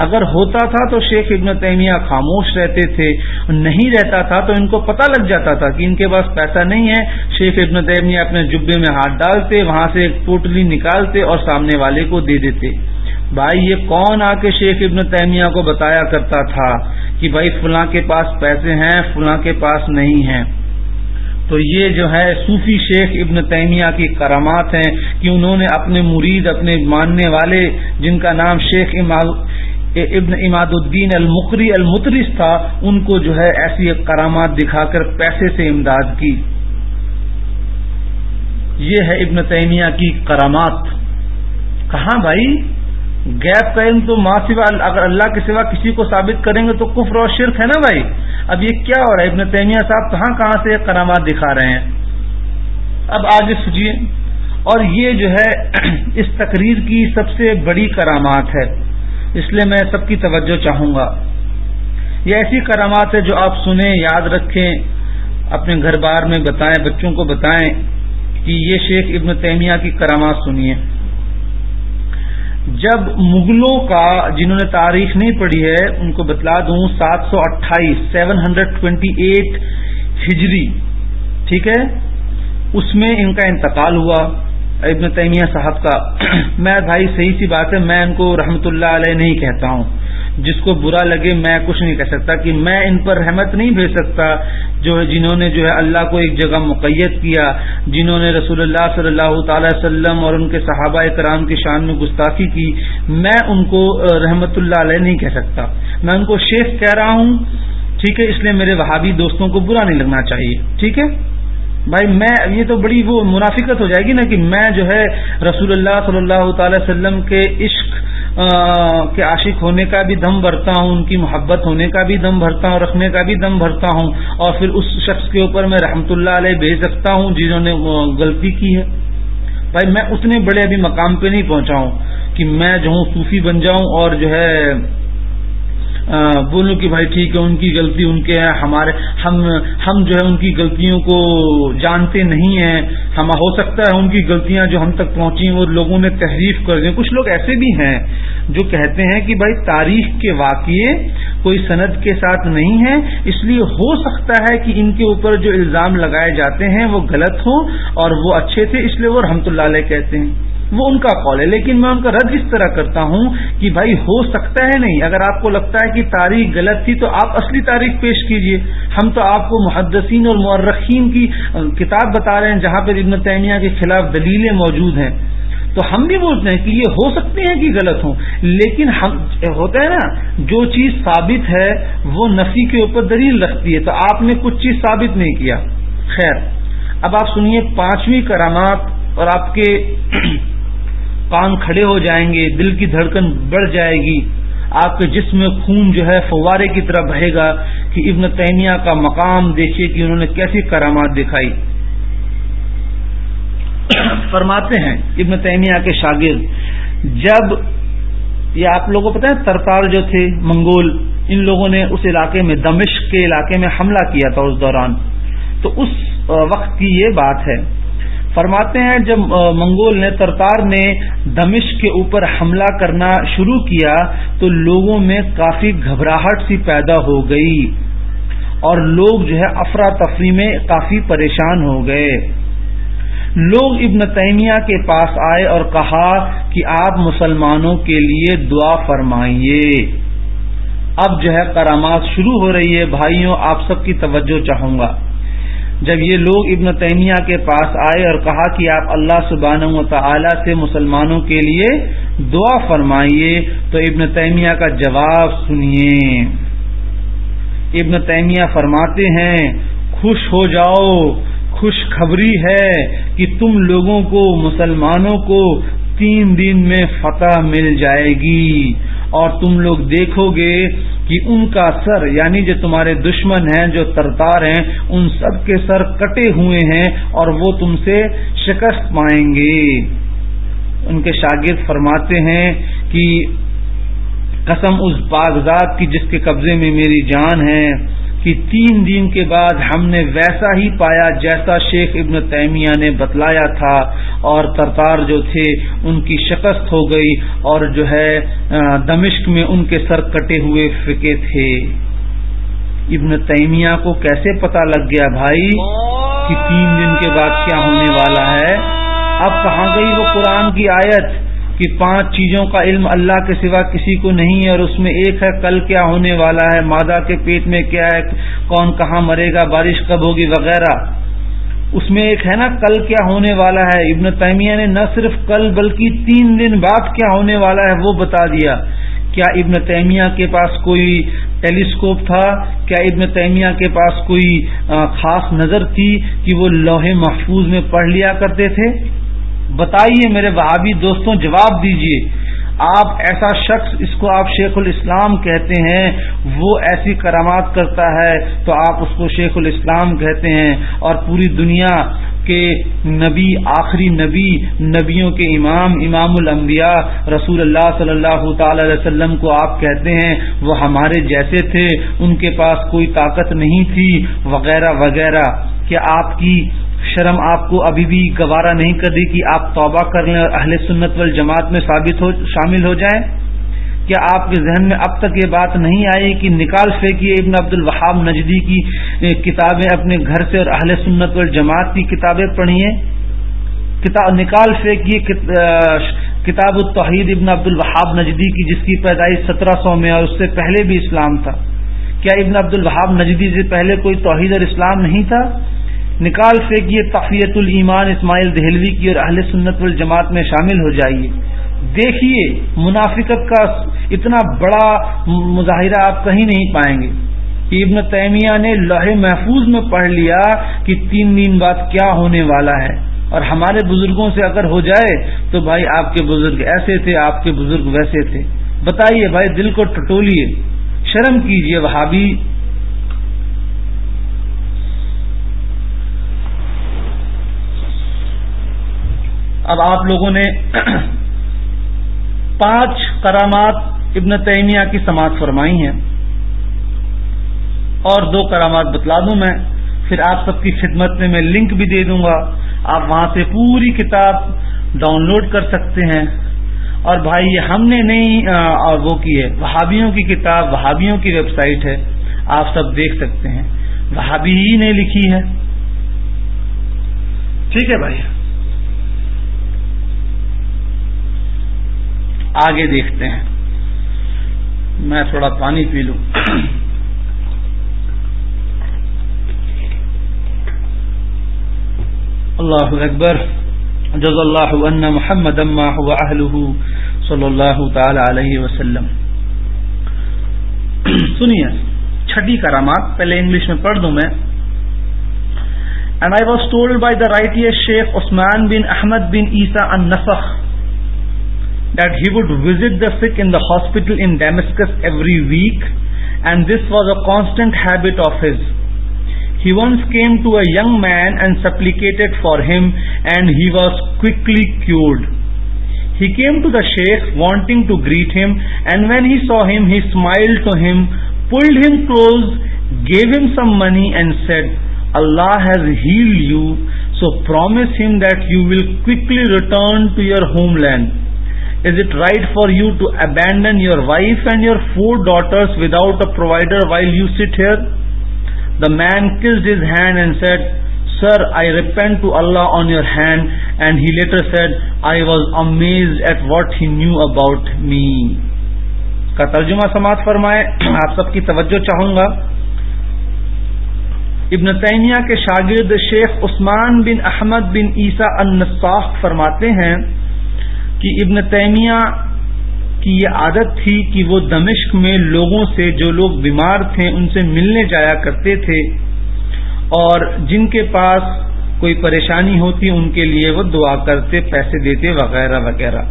اگر ہوتا تھا تو شیخ ابن تیمیہ خاموش رہتے تھے نہیں رہتا تھا تو ان کو پتہ لگ جاتا تھا کہ ان کے پاس پیسہ نہیں ہے شیخ ابن تیمیہ اپنے جبے میں ہاتھ ڈالتے وہاں سے ایک پوٹلی نکالتے اور سامنے والے کو دے دیتے بھائی یہ کون آ کے شیخ ابن تیمیہ کو بتایا کرتا تھا کہ بھائی فلاں کے پاس پیسے ہیں فلاں کے پاس نہیں ہیں تو یہ جو ہے صوفی شیخ ابن تیمیہ کی کرامات ہیں کہ انہوں نے اپنے مرید اپنے ماننے والے جن کا نام شیخ ابن اماد الدین المقری المترس تھا ان کو جو ہے ایسی کرامات دکھا کر پیسے سے امداد کی یہ ہے ابن تیمیہ کی کرامات کہاں بھائی گیپ قائم تو ماں سوا اگر اللہ کے سوا کسی کو ثابت کریں گے تو کفر اور شرک ہے نا بھائی اب یہ کیا ہو رہا ہے ابن تیمیہ صاحب کہاں کہاں سے کرامات دکھا رہے ہیں اب آگے سوچیے اور یہ جو ہے *clears throat* اس تقریر کی سب سے بڑی کرامات ہے اس لیے میں سب کی توجہ چاہوں گا یہ ایسی کرامات ہے جو آپ سنیں یاد رکھیں اپنے گھر بار میں بتائیں بچوں کو بتائیں کہ یہ شیخ ابن تیمیہ کی کرامات سنیے جب مغلوں کا جنہوں نے تاریخ نہیں پڑھی ہے ان کو بتلا دوں سات سو اٹھائیس سیون ہنڈریڈ ٹوینٹی ایٹ ہجری ٹھیک ہے اس میں ان کا انتقال ہوا ابن تیمیہ صاحب کا *clears throat* میں بھائی صحیح سی بات ہے میں ان کو رحمت اللہ علیہ نہیں کہتا ہوں جس کو برا لگے میں کچھ نہیں کہہ سکتا کہ میں ان پر رحمت نہیں بھیج سکتا جو جنہوں نے جو ہے اللہ کو ایک جگہ مقیت کیا جنہوں نے رسول اللہ صلی اللہ تعالی وسلم اور ان کے صحابہ کرام کی شان میں گستاخی کی میں ان کو رحمت اللہ علیہ نہیں کہہ سکتا میں ان کو شیخ کہہ رہا ہوں ٹھیک ہے اس لیے میرے وہابی دوستوں کو برا نہیں لگنا چاہیے ٹھیک ہے بھائی میں یہ تو بڑی وہ منافقت ہو جائے گی نا کہ میں جو ہے رسول اللہ صلی اللہ تعالی وسلم کے عشق کے عاشق ہونے کا بھی دم بھرتا ہوں ان کی محبت ہونے کا بھی دم بھرتا ہوں رکھنے کا بھی دم بھرتا ہوں اور پھر اس شخص کے اوپر میں رحمت اللہ علیہ بھیج سکتا ہوں جنہوں نے غلطی کی ہے بھائی میں اتنے بڑے ابھی مقام پہ نہیں پہنچا ہوں کہ میں جو ہوں صوفی بن جاؤں اور جو ہے بولوں کہ بھائی ٹھیک ہے ان کی غلطی ان کے ہے ہمارے ہم ہم جو ہے ان کی غلطیوں کو جانتے نہیں ہیں ہم ہو سکتا ہے ان کی غلطیاں جو ہم تک پہنچی وہ لوگوں نے تحریف کر دی کچھ لوگ ایسے بھی ہیں جو کہتے ہیں کہ بھائی تاریخ کے واقعے کوئی سند کے ساتھ نہیں ہے اس لیے ہو سکتا ہے کہ ان کے اوپر جو الزام لگائے جاتے ہیں وہ غلط ہوں اور وہ اچھے تھے اس لیے وہ رحمت اللہ علیہ کہتے ہیں وہ ان کا قول ہے لیکن میں ان کا رد اس طرح کرتا ہوں کہ بھائی ہو سکتا ہے نہیں اگر آپ کو لگتا ہے کہ تاریخ غلط تھی تو آپ اصلی تاریخ پیش کیجئے ہم تو آپ کو محدثین اور مرخین کی کتاب بتا رہے ہیں جہاں پہ تیمیہ کے خلاف دلیلیں موجود ہیں تو ہم بھی بولتے ہیں کہ یہ ہو سکتے ہیں کہ غلط ہوں لیکن ہم ہوتا ہے نا جو چیز ثابت ہے وہ نفی کے اوپر دلیل رکھتی ہے تو آپ نے کچھ چیز ثابت نہیں کیا خیر اب آپ سنیے پانچویں کرامات اور آپ کے کان کھڑے ہو جائیں گے دل کی دھڑکن بڑھ جائے گی آپ کے جسم میں خون جو ہے فوارے کی طرح بہے گا کہ ابن تیمیہ کا مقام دیکھیے کہ انہوں نے کیسی کرامات دکھائی فرماتے ہیں ابن تیمیہ کے شاگرد جب یہ آپ لوگوں کو پتا ہے ترتار جو تھے منگول ان لوگوں نے اس علاقے میں دمشق کے علاقے میں حملہ کیا تھا اس دوران تو اس وقت کی یہ بات ہے فرماتے ہیں جب منگول نے سرکار نے دمش کے اوپر حملہ کرنا شروع کیا تو لوگوں میں کافی گھبراہٹ سی پیدا ہو گئی اور لوگ جو ہے افراتفری میں کافی پریشان ہو گئے لوگ ابن تیمیہ کے پاس آئے اور کہا کہ آپ مسلمانوں کے لیے دعا فرمائیے اب جو ہے کرامات شروع ہو رہی ہے بھائیوں آپ سب کی توجہ چاہوں گا جب یہ لوگ ابن تیمیہ کے پاس آئے اور کہا کہ آپ اللہ سبحانہ و تعالی سے مسلمانوں کے لیے دعا فرمائیے تو ابن تیمیہ کا جواب سنیے ابن تیمیہ فرماتے ہیں خوش ہو جاؤ خوشخبری ہے کہ تم لوگوں کو مسلمانوں کو تین دن میں فتح مل جائے گی اور تم لوگ دیکھو گے کہ ان کا سر یعنی جو تمہارے دشمن ہیں جو ترتار ہیں ان سب کے سر کٹے ہوئے ہیں اور وہ تم سے شکست پائیں گے ان کے شاگرد فرماتے ہیں کہ قسم اس باغذات کی جس کے قبضے میں میری جان ہے کہ تین دن کے بعد ہم نے ویسا ہی پایا جیسا شیخ ابن تیمیہ نے بتلایا تھا اور ترتار جو تھے ان کی شکست ہو گئی اور جو ہے دمشق میں ان کے سر کٹے ہوئے فکے تھے ابن تیمیہ کو کیسے پتا لگ گیا بھائی کہ تین دن کے بعد کیا ہونے والا ہے اب کہاں گئی وہ قرآن کی آیت کہ پانچ چیزوں کا علم اللہ کے سوا کسی کو نہیں ہے اور اس میں ایک ہے کل کیا ہونے والا ہے مادہ کے پیٹ میں کیا ہے کون کہاں مرے گا بارش کب ہوگی وغیرہ اس میں ایک ہے نا کل کیا ہونے والا ہے ابن تیمیہ نے نہ صرف کل بلکہ تین دن بعد کیا ہونے والا ہے وہ بتا دیا کیا ابن تیمیہ کے پاس کوئی ٹیلیسکوپ تھا کیا ابن تیمیہ کے پاس کوئی خاص نظر تھی کہ وہ لوہے محفوظ میں پڑھ لیا کرتے تھے بتائیے میرے بہبی دوستوں جواب دیجیے آپ ایسا شخص اس کو آپ شیخ الاسلام کہتے ہیں وہ ایسی کرامات کرتا ہے تو آپ اس کو شیخ الاسلام کہتے ہیں اور پوری دنیا کے نبی آخری نبی نبیوں کے امام امام الانبیاء رسول اللہ صلی اللہ تعالی علیہ وسلم کو آپ کہتے ہیں وہ ہمارے جیسے تھے ان کے پاس کوئی طاقت نہیں تھی وغیرہ وغیرہ کہ آپ کی شرم آپ کو ابھی بھی گوارہ نہیں کر دی کہ آپ توبہ کر لیں اور اہل سنت وال جماعت میں ثابت ہو شامل ہو جائیں کیا آپ کے ذہن میں اب تک یہ بات نہیں آئی کہ نکال فیکی ابن عبد الوہاب نجدی کی کتابیں اپنے گھر سے اور اہل سنت وال جماعت کی کتابیں پڑھیے نکال فیکی کتاب التوحید ابن عبد الوہاب نجدی کی جس کی پیدائش سترہ سو میں اور اس سے پہلے بھی اسلام تھا کیا ابن عبد الوہاب نجدی سے پہلے کوئی توحید اور اسلام نہیں تھا نکال پھینکیے تفیعت الایمان اسماعیل دہلوی کی اور اہل سنت والجماعت میں شامل ہو جائیے دیکھیے منافقت کا اتنا بڑا مظاہرہ آپ کہیں نہیں پائیں گے ابن تیمیہ نے لوہے محفوظ میں پڑھ لیا کہ تین دن بعد کیا ہونے والا ہے اور ہمارے بزرگوں سے اگر ہو جائے تو بھائی آپ کے بزرگ ایسے تھے آپ کے بزرگ ویسے تھے بتائیے بھائی دل کو ٹٹولیے شرم کیجیے وہابی اب آپ لوگوں نے *clears throat* پانچ کرامات ابن تیمیہ کی سماعت فرمائی ہیں اور دو کرامات بتلا دوں میں پھر آپ سب کی خدمت میں میں لنک بھی دے دوں گا آپ وہاں سے پوری کتاب ڈاؤن لوڈ کر سکتے ہیں اور بھائی ہم نے نہیں وہ کی ہے وہابیوں کی کتاب وہابیوں کی ویب سائٹ ہے آپ سب دیکھ سکتے ہیں وہابی ہی نے لکھی ہے ٹھیک ہے بھائی آگے دیکھتے ہیں میں تھوڑا پانی پی لوں اللہ اکبر جز اللہ محمد صلی اللہ تعالی علیہ وسلم سنیے چھٹی کرامات پہلے انگلش میں پڑھ دوں میں and I was told by the right شیخ عثمان بن احمد بن عیسیٰ النفخ that he would visit the sick in the hospital in Damascus every week, and this was a constant habit of his. He once came to a young man and supplicated for him, and he was quickly cured. He came to the Sheikh wanting to greet him, and when he saw him, he smiled to him, pulled him close, gave him some money and said, "Allah has healed you, so promise him that you will quickly return to your homeland." Is it right for you to abandon your wife and your four daughter without a provider while you sit here the man kissed his hand and said sir I repent to Allah on your hand and he later said I was amazed at what he knew about me کا ترجمہ سماعت فرمائے آپ سب کی توجہ چاہوں گا ابن تیمیہ کے شاگرد شیخ عثمان بن احمد بن عیسیٰ النساخ فرماتے ہیں کہ ابن تیمیہ کی یہ عادت تھی کہ وہ دمشق میں لوگوں سے جو لوگ بیمار تھے ان سے ملنے جایا کرتے تھے اور جن کے پاس کوئی پریشانی ہوتی ان کے لیے وہ دعا کرتے پیسے دیتے وغیرہ وغیرہ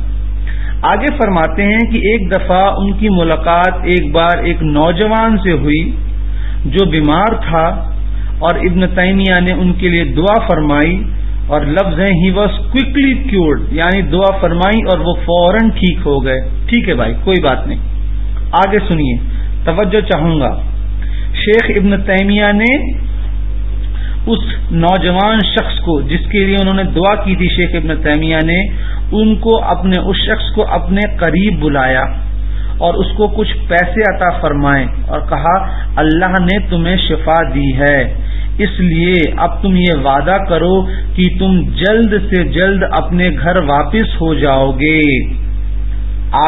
آگے فرماتے ہیں کہ ایک دفعہ ان کی ملاقات ایک بار ایک نوجوان سے ہوئی جو بیمار تھا اور ابن تعمیہ نے ان کے لیے دعا فرمائی اور لفظ ہیں ہی واز کیورڈ یعنی دعا فرمائی اور وہ فوراً ٹھیک ہو گئے ٹھیک ہے بھائی کوئی بات نہیں آگے سنیے توجہ چاہوں گا شیخ ابن تیمیہ نے اس نوجوان شخص کو جس کے لیے انہوں نے دعا کی تھی شیخ ابن تیمیہ نے ان کو اپنے اس شخص کو اپنے قریب بلایا اور اس کو کچھ پیسے عطا فرمائے اور کہا اللہ نے تمہیں شفا دی ہے اس لیے اب تم یہ وعدہ کرو کہ تم جلد سے جلد اپنے گھر واپس ہو جاؤ گے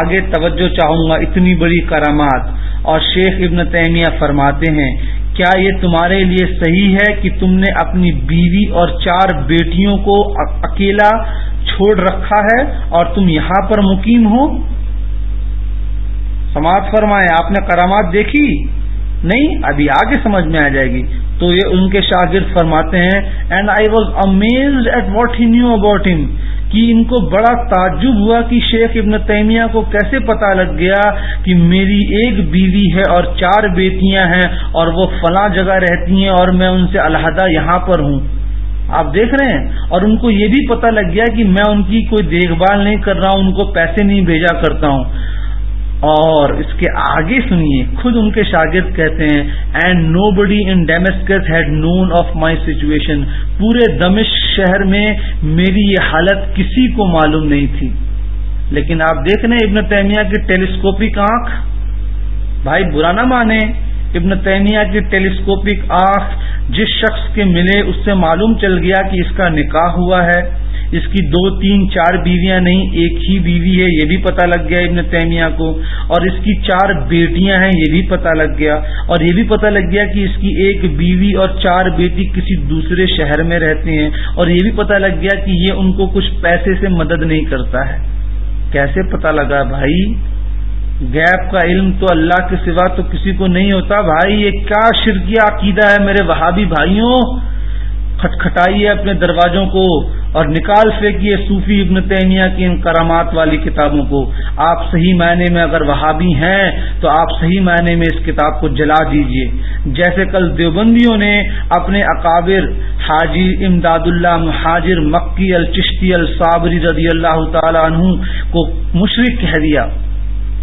آگے توجہ چاہوں گا اتنی بڑی کرامات اور شیخ ابن تیمیہ فرماتے ہیں کیا یہ تمہارے لیے صحیح ہے کہ تم نے اپنی بیوی اور چار بیٹیوں کو اکیلا چھوڑ رکھا ہے اور تم یہاں پر مقیم ہو سماعت فرمائے آپ نے کرامات دیکھی نہیں ابھی آگے سمجھ میں آ جائے گی تو یہ ان کے شاگرد فرماتے ہیں and I was amaze at what he knew about ہم کہ ان کو بڑا تعجب ہوا کہ شیخ ابن تیمیہ کو کیسے پتا لگ گیا کہ میری ایک بیوی ہے اور چار بیٹیاں ہیں اور وہ فلاں جگہ رہتی ہیں اور میں ان سے علیحدہ یہاں پر ہوں آپ دیکھ رہے ہیں اور ان کو یہ بھی پتا لگ گیا کہ میں ان کی کوئی دیکھ بھال نہیں کر رہا ہوں ان کو پیسے نہیں بھیجا کرتا ہوں اور اس کے آگے سنیے خود ان کے شاگرد کہتے ہیں and nobody in Damascus had known of my situation پورے دمش شہر میں میری یہ حالت کسی کو معلوم نہیں تھی لیکن آپ دیکھ رہے ہیں ابن تیمیہ کی ٹیلیسکوپک آنکھ بھائی برا نہ مانے ابن تیمیہ کی ٹیلیسکوپک آنکھ جس شخص کے ملے اس سے معلوم چل گیا کہ اس کا نکاح ہوا ہے اس کی دو تین چار بیویاں نہیں ایک ہی بیوی ہے یہ بھی پتہ لگ گیا ابن تیمیہ کو اور اس کی چار بیٹیاں ہیں یہ بھی پتہ لگ گیا اور یہ بھی پتہ لگ گیا کہ اس کی ایک بیوی اور چار بیٹی کسی دوسرے شہر میں رہتے ہیں اور یہ بھی پتہ لگ گیا کہ یہ ان کو کچھ پیسے سے مدد نہیں کرتا ہے کیسے پتہ لگا بھائی گیپ کا علم تو اللہ کے سوا تو کسی کو نہیں ہوتا بھائی یہ کیا شرکیہ عقیدہ ہے میرے وہابی بھائیوں کھٹکھٹائیے اپنے دروازوں کو اور نکال پھینکیے صوفی ابن تیمیہ کی ان کرامات والی کتابوں کو آپ صحیح معنی میں اگر وہابی ہیں تو آپ صحیح معنی میں اس کتاب کو جلا دیجئے جیسے کل دیوبندیوں نے اپنے اکابر حاجی امداد اللہ مہاجر مکی الچشتی الصابری رضی اللہ تعالیٰ عنہ کو مشرق کہہ دیا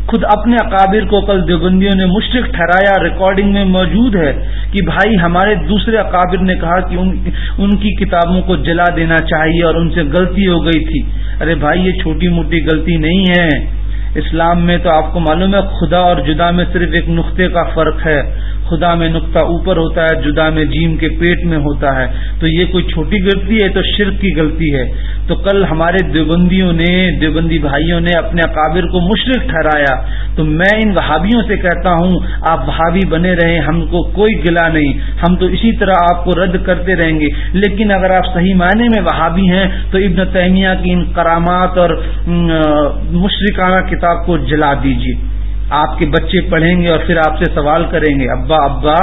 خود اپنے اکابر کو کل دیوبندیوں نے مشرق ٹھہرایا ریکارڈنگ میں موجود ہے کہ بھائی ہمارے دوسرے اکابر نے کہا کہ ان کی کتابوں کو جلا دینا چاہیے اور ان سے غلطی ہو گئی تھی ارے بھائی یہ چھوٹی موٹی غلطی نہیں ہے اسلام میں تو آپ کو معلوم ہے خدا اور جدا میں صرف ایک نقطے کا فرق ہے خدا میں نقطہ اوپر ہوتا ہے جدا میں جیم کے پیٹ میں ہوتا ہے تو یہ کوئی چھوٹی غلطی ہے تو شرک کی غلطی ہے تو کل ہمارے دیوبندیوں نے دیوبندی بھائیوں نے اپنے قابر کو مشرق ٹھہرایا تو میں ان بھابیوں سے کہتا ہوں آپ بھابی بنے رہے ہم کو کوئی گلا نہیں ہم تو اسی طرح آپ کو رد کرتے رہیں گے لیکن اگر آپ صحیح معنی میں وہابی ہیں تو ابن تیمیہ کی ان کرامات اور مشرقانہ کتاب کو جلا دیجیے آپ کے بچے پڑھیں گے اور پھر آپ سے سوال کریں گے ابا ابا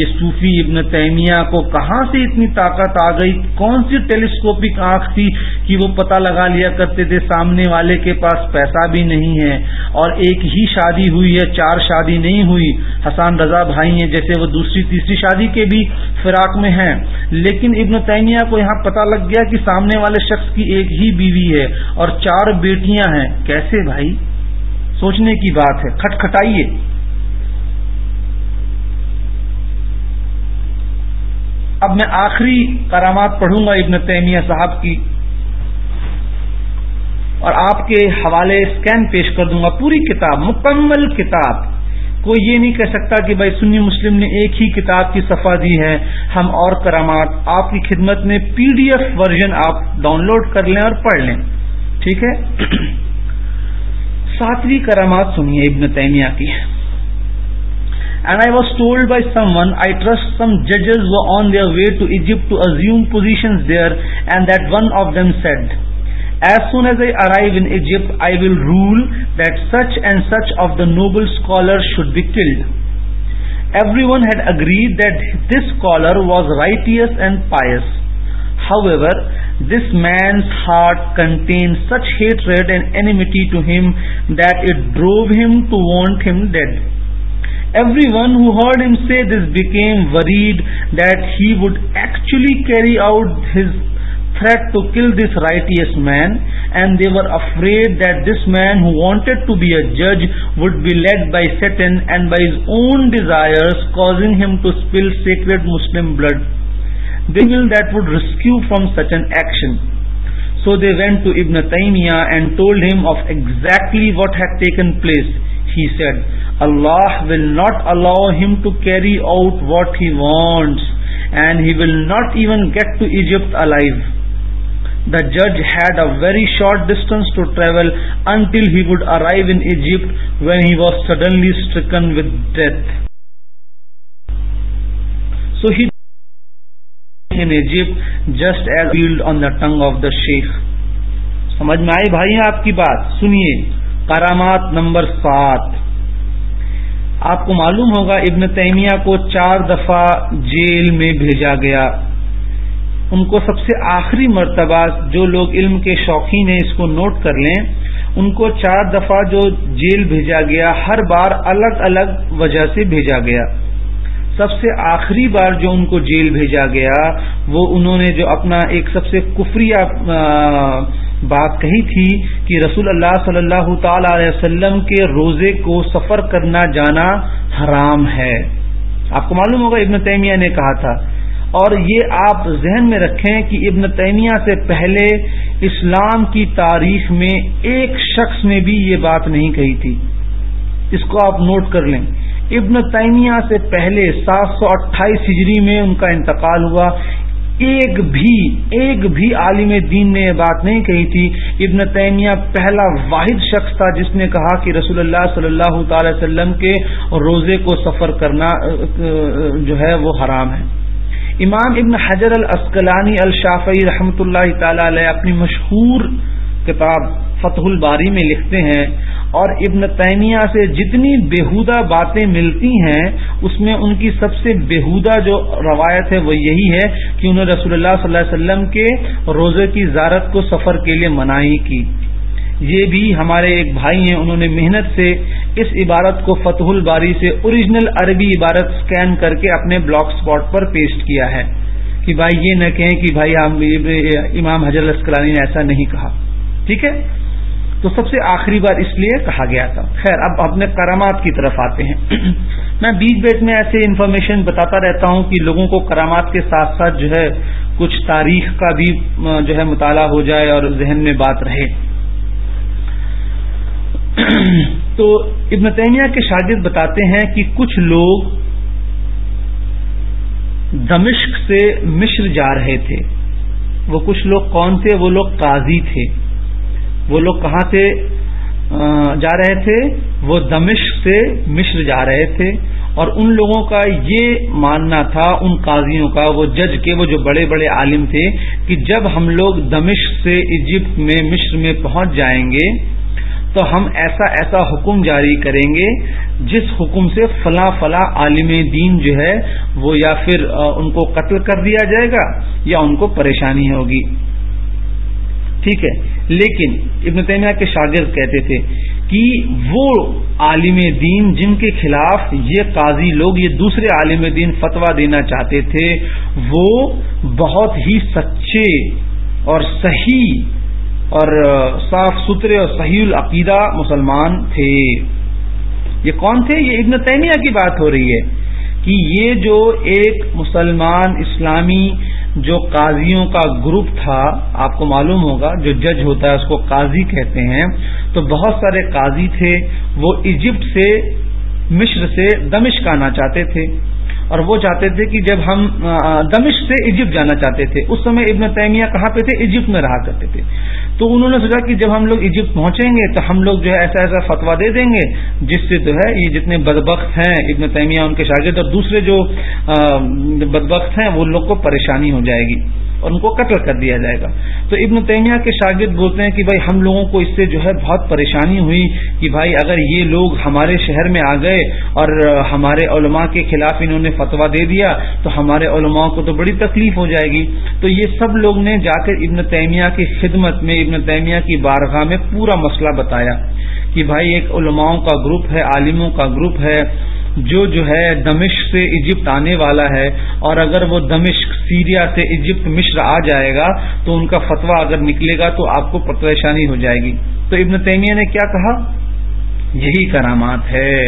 یہ صوفی ابن تیمیہ کو کہاں سے اتنی طاقت آ گئی کون سی ٹیلیسکوپک آنکھ تھی کہ وہ پتہ لگا لیا کرتے تھے سامنے والے کے پاس پیسہ بھی نہیں ہے اور ایک ہی شادی ہوئی ہے چار شادی نہیں ہوئی حسان رضا بھائی ہیں جیسے وہ دوسری تیسری شادی کے بھی فراق میں ہیں لیکن ابن تیمیہ کو یہاں پتہ لگ گیا کہ سامنے والے شخص کی ایک ہی بیوی ہے اور چار بیٹیاں ہیں کیسے بھائی سوچنے کی بات ہے کھٹکھٹائیے اب میں آخری کرامات پڑھوں گا ابن تیمیہ صاحب کی اور آپ کے حوالے اسکین پیش کر دوں گا پوری کتاب مکمل کتاب کوئی یہ نہیں کہہ سکتا کہ بھائی سنی مسلم نے ایک ہی کتاب کی صفا دی ہے ہم اور کرامات آپ کی خدمت میں پی ڈی ایف ورژن آپ ڈاؤن لوڈ کر لیں اور پڑھ لیں ٹھیک ہے ساتویں کرمات ابن تعین called by some one I trust some ججز who on their way to Egypt to assume position there and that one of them said as soon as I arrive I will rule that and such of the noble scholar should be killed everyone had agree this scholar was righteous and pious however This man's heart contained such hatred and enmity to him that it drove him to want him dead. Everyone who heard him say this became worried that he would actually carry out his threat to kill this righteous man, and they were afraid that this man who wanted to be a judge would be led by Satan and by his own desires, causing him to spill sacred Muslim blood. They will that would rescue from such an action. So they went to Ibn Taymiyyah and told him of exactly what had taken place. He said, Allah will not allow him to carry out what he wants, and he will not even get to Egypt alive. The judge had a very short distance to travel until he would arrive in Egypt, when he was suddenly stricken with death. So he just as on the tongue of the شیخ سمجھ میں آئے بھائی آپ کی بات سنیے کرامات number سات آپ کو معلوم ہوگا ابن تیمیہ کو چار دفعہ جیل میں بھیجا گیا ان کو سب سے آخری مرتبہ جو لوگ علم کے شوقین ہیں اس کو نوٹ کر لیں ان کو چار دفعہ جو جیل بھیجا گیا ہر بار الگ الگ وجہ سے بھیجا گیا سب سے آخری بار جو ان کو جیل بھیجا گیا وہ انہوں نے جو اپنا ایک سب سے کفری بات کہی تھی کہ رسول اللہ صلی اللہ تعالی علیہ وسلم کے روزے کو سفر کرنا جانا حرام ہے آپ کو معلوم ہوگا ابن تیمیہ نے کہا تھا اور یہ آپ ذہن میں رکھیں کہ ابن تیمیہ سے پہلے اسلام کی تاریخ میں ایک شخص نے بھی یہ بات نہیں کہی تھی اس کو آپ نوٹ کر لیں ابن تیمیہ سے پہلے سات سو اٹھائیس ہجری میں ان کا انتقال ہوا ایک بھی ایک بھی عالم دین نے یہ بات نہیں کہی تھی ابن تیمیہ پہلا واحد شخص تھا جس نے کہا کہ رسول اللہ صلی اللہ تعالی وسلم کے روزے کو سفر کرنا جو ہے وہ حرام ہے امام ابن حجر الاسقلانی الشافعی رحمۃ رحمت اللہ تعالی علیہ اپنی مشہور کتاب فتح الباری میں لکھتے ہیں اور ابن تیمیہ سے جتنی بےحودہ باتیں ملتی ہیں اس میں ان کی سب سے بےحودہ جو روایت ہے وہ یہی ہے کہ انہوں نے رسول اللہ صلی اللہ علیہ وسلم کے روزے کی زارت کو سفر کے لیے منائی کی یہ بھی ہمارے ایک بھائی ہیں انہوں نے محنت سے اس عبارت کو فتح الباری سے اوریجنل عربی عبارت سکین کر کے اپنے بلاک اسپاٹ پر پیسٹ کیا ہے کہ بھائی یہ نہ کہیں کہ بھائی امام حضرت اسکلانی نے ایسا نہیں کہا ٹھیک ہے تو سب سے آخری بار اس لیے کہا گیا تھا خیر اب اپنے کرامات کی طرف آتے ہیں *clears throat* میں بیچ بیچ میں ایسے انفارمیشن بتاتا رہتا ہوں کہ لوگوں کو کرامات کے ساتھ ساتھ جو ہے کچھ تاریخ کا بھی جو ہے مطالعہ ہو جائے اور ذہن میں بات رہے *clears throat* تو ابن تیمیہ کے شاگرد بتاتے ہیں کہ کچھ لوگ دمشق سے مشر جا رہے تھے وہ کچھ لوگ کون تھے وہ لوگ قاضی تھے وہ لوگ کہاں سے جا رہے تھے وہ دمش سے مشر جا رہے تھے اور ان لوگوں کا یہ ماننا تھا ان قاضیوں کا وہ جج کے وہ جو بڑے بڑے عالم تھے کہ جب ہم لوگ دمش سے ایجپٹ میں مشر میں پہنچ جائیں گے تو ہم ایسا ایسا حکم جاری کریں گے جس حکم سے فلاں فلاں عالم دین جو ہے وہ یا پھر ان کو قتل کر دیا جائے گا یا ان کو پریشانی ہوگی ٹھیک ہے لیکن ابن تیمیہ کے شاگرد کہتے تھے کہ وہ عالم دین جن کے خلاف یہ قاضی لوگ یہ دوسرے عالم دین فتویٰ دینا چاہتے تھے وہ بہت ہی سچے اور صحیح اور صاف ستھرے اور صحیح العقیدہ مسلمان تھے یہ کون تھے یہ ابن تیمیہ کی بات ہو رہی ہے کہ یہ جو ایک مسلمان اسلامی جو قاضیوں کا گروپ تھا آپ کو معلوم ہوگا جو جج ہوتا ہے اس کو قاضی کہتے ہیں تو بہت سارے قاضی تھے وہ ایجپٹ سے مشر سے دمشق آنا چاہتے تھے اور وہ چاہتے تھے کہ جب ہم دمش سے ایجپٹ جانا چاہتے تھے اس سمے ابن تیمیہ کہاں پہ تھے ایجپٹ میں رہا کرتے تھے تو انہوں نے سوچا کہ جب ہم لوگ ایجپٹ پہنچیں گے تو ہم لوگ جو ہے ایسا ایسا فتوا دے دیں گے جس سے جو ہے یہ جتنے بدبخت ہیں ابن تیمیہ ان کے شاگرد اور دوسرے جو بدبخت ہیں وہ لوگ کو پریشانی ہو جائے گی اور ان کو قتل کر دیا جائے گا تو ابن تیمیہ کے شاگرد بولتے ہیں کہ بھائی ہم لوگوں کو اس سے جو ہے بہت پریشانی ہوئی کہ بھائی اگر یہ لوگ ہمارے شہر میں آ گئے اور ہمارے علماء کے خلاف انہوں نے فتویٰ دے دیا تو ہمارے علماء کو تو بڑی تکلیف ہو جائے گی تو یہ سب لوگ نے جا کر ابن تیمیہ کی خدمت میں ابن تیمیہ کی بارگاہ میں پورا مسئلہ بتایا کہ بھائی ایک علماؤں کا گروپ ہے عالموں کا گروپ ہے جو جو ہے دمشق سے ایجپٹ آنے والا ہے اور اگر وہ دمشق سیریا سے ایجپٹ مشر آ جائے گا تو ان کا فتوا اگر نکلے گا تو آپ کو پریشانی ہو جائے گی تو ابن تیمیہ نے کیا کہا یہی کرامات ہے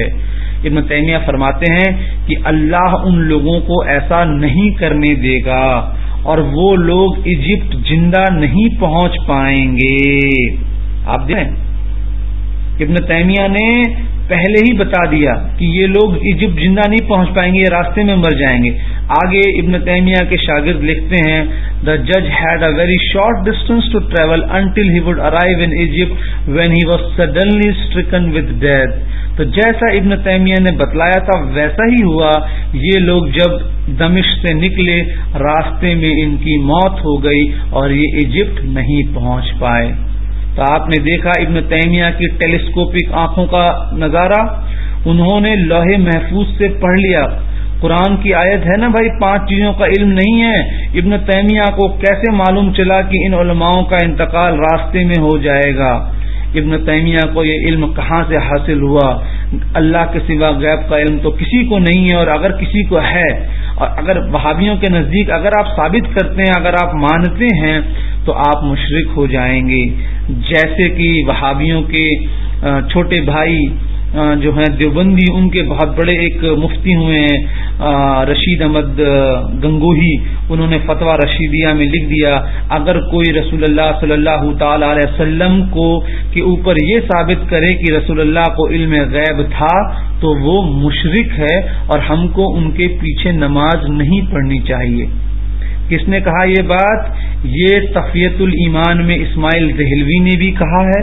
ابن تیمیہ فرماتے ہیں کہ اللہ ان لوگوں کو ایسا نہیں کرنے دے گا اور وہ لوگ ایجپٹ جندہ نہیں پہنچ پائیں گے آپ دیکھیں ابن تیمیہ نے پہلے ہی بتا دیا کہ یہ لوگ ایجپٹ زندہ نہیں پہنچ پائیں گے یہ راستے میں مر جائیں گے آگے ابن تیمیہ کے شاگرد لکھتے ہیں دا جج had a very short distance to travel until he would arrive in Egypt when he was suddenly death تو جیسا ابن تیمیہ نے بتلایا تھا ویسا ہی ہوا یہ لوگ جب دمش سے نکلے راستے میں ان کی موت ہو گئی اور یہ ایجپٹ نہیں پہنچ پائے تو آپ نے دیکھا ابن تیمیہ کی ٹیلیسکوپک آنکھوں کا نظارہ انہوں نے لوہے محفوظ سے پڑھ لیا قرآن کی آیت ہے نا بھائی پانچ چیزوں کا علم نہیں ہے ابن تیمیہ کو کیسے معلوم چلا کہ ان علماؤں کا انتقال راستے میں ہو جائے گا ابن تیمیہ کو یہ علم کہاں سے حاصل ہوا اللہ کے سوا غیب کا علم تو کسی کو نہیں ہے اور اگر کسی کو ہے اور اگر بہابیوں کے نزدیک اگر آپ ثابت کرتے ہیں اگر آپ مانتے ہیں تو آپ مشرق ہو جائیں گے جیسے کہ بہابیوں کے چھوٹے بھائی جو ہیں دیوبندی ان کے بہت بڑے ایک مفتی ہوئے ہیں رشید احمد گنگوہی انہوں نے فتویٰ رشیدیہ میں لکھ دیا اگر کوئی رسول اللہ صلی اللہ تعالی علیہ وسلم کو کے اوپر یہ ثابت کرے کہ رسول اللہ کو علم غیب تھا تو وہ مشرق ہے اور ہم کو ان کے پیچھے نماز نہیں پڑھنی چاہیے کس نے کہا یہ بات یہ تفیت الایمان میں اسماعیل دہلوی نے بھی کہا ہے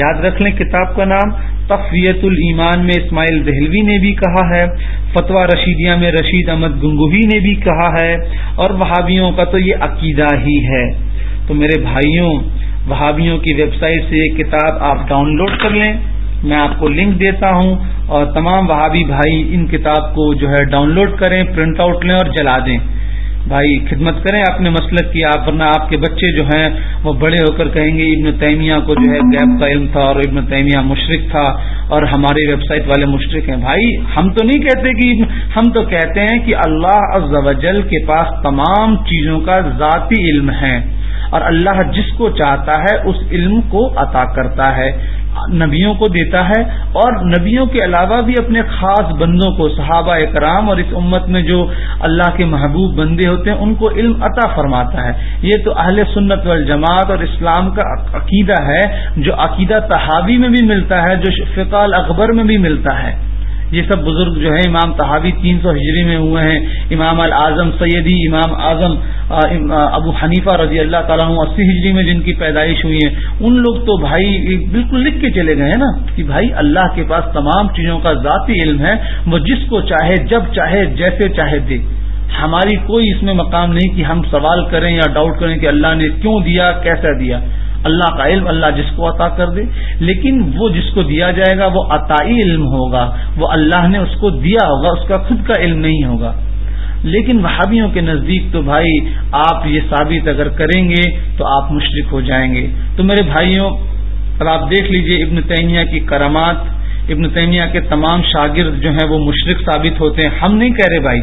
یاد رکھ لیں کتاب کا نام تقویت الایمان میں اسماعیل دہلوی نے بھی کہا ہے فتویٰ رشیدیہ میں رشید احمد گنگوہی نے بھی کہا ہے اور وہابیوں کا تو یہ عقیدہ ہی ہے تو میرے بھائیوں وہابیوں کی ویب سائٹ سے یہ کتاب آپ ڈاؤن لوڈ کر لیں میں آپ کو لنک دیتا ہوں اور تمام وہابی بھائی ان کتاب کو جو ہے ڈاؤن لوڈ کریں پرنٹ آؤٹ لیں اور جلا دیں بھائی خدمت کریں اپنے مسلک کی آپ ورنہ آپ کے بچے جو ہیں وہ بڑے ہو کر کہیں گے ابن تیمیہ کو جو ہے غیب کا علم تھا اور ابن تیمیہ مشرق تھا اور ہماری ویب سائٹ والے مشرق ہیں بھائی ہم تو نہیں کہتے کہ ہم تو کہتے ہیں کہ اللہ عزوجل کے پاس تمام چیزوں کا ذاتی علم ہے اور اللہ جس کو چاہتا ہے اس علم کو عطا کرتا ہے نبیوں کو دیتا ہے اور نبیوں کے علاوہ بھی اپنے خاص بندوں کو صحابہ اکرام اور اس امت میں جو اللہ کے محبوب بندے ہوتے ہیں ان کو علم عطا فرماتا ہے یہ تو اہل سنت والجماعت اور اسلام کا عقیدہ ہے جو عقیدہ تحابی میں بھی ملتا ہے جو فقال اکبر میں بھی ملتا ہے یہ سب بزرگ جو ہے امام تحابی تین سو ہجری میں ہوئے ہیں امام العظم سیدی امام اعظم ابو حنیفہ رضی اللہ تعالیٰ اسی ہجری میں جن کی پیدائش ہوئی ہے ان لوگ تو بھائی بالکل لکھ کے چلے گئے نا کہ بھائی اللہ کے پاس تمام چیزوں کا ذاتی علم ہے وہ جس کو چاہے جب چاہے جیسے چاہے دے ہماری کوئی اس میں مقام نہیں کہ ہم سوال کریں یا ڈاؤٹ کریں کہ اللہ نے کیوں دیا کیسا دیا اللہ کا علم اللہ جس کو عطا کر دے لیکن وہ جس کو دیا جائے گا وہ عطائی علم ہوگا وہ اللہ نے اس کو دیا ہوگا اس کا خود کا علم نہیں ہوگا لیکن وہابیوں کے نزدیک تو بھائی آپ یہ ثابت اگر کریں گے تو آپ مشرق ہو جائیں گے تو میرے بھائیوں اور آپ دیکھ لیجئے ابن تیمیہ کی کرامات ابن تیمیہ کے تمام شاگرد جو ہیں وہ مشرق ثابت ہوتے ہیں ہم نہیں کہہ رہے بھائی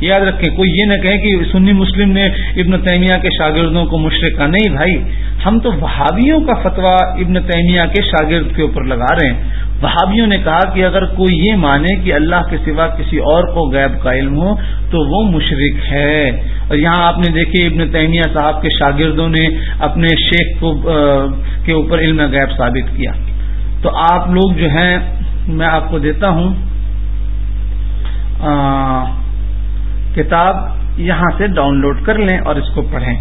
یاد رکھیں کوئی یہ نہ کہ سنی مسلم نے ابن تیمیہ کے شاگردوں کو مشرق کا نہیں بھائی ہم تو بھابھیوں کا فتویٰ ابن تیمیہ کے شاگرد کے اوپر لگا رہے ہیں بھابھیوں نے کہا کہ اگر کوئی یہ مانے کہ اللہ کے سوا کسی اور کو غیب کا علم ہو تو وہ مشرق ہے اور یہاں آپ نے دیکھے ابن تیمیہ صاحب کے شاگردوں نے اپنے شیخ کو کے اوپر علم غیب ثابت کیا تو آپ لوگ جو ہیں میں آپ کو دیتا ہوں کتاب یہاں سے ڈاؤن لوڈ کر لیں اور اس کو پڑھیں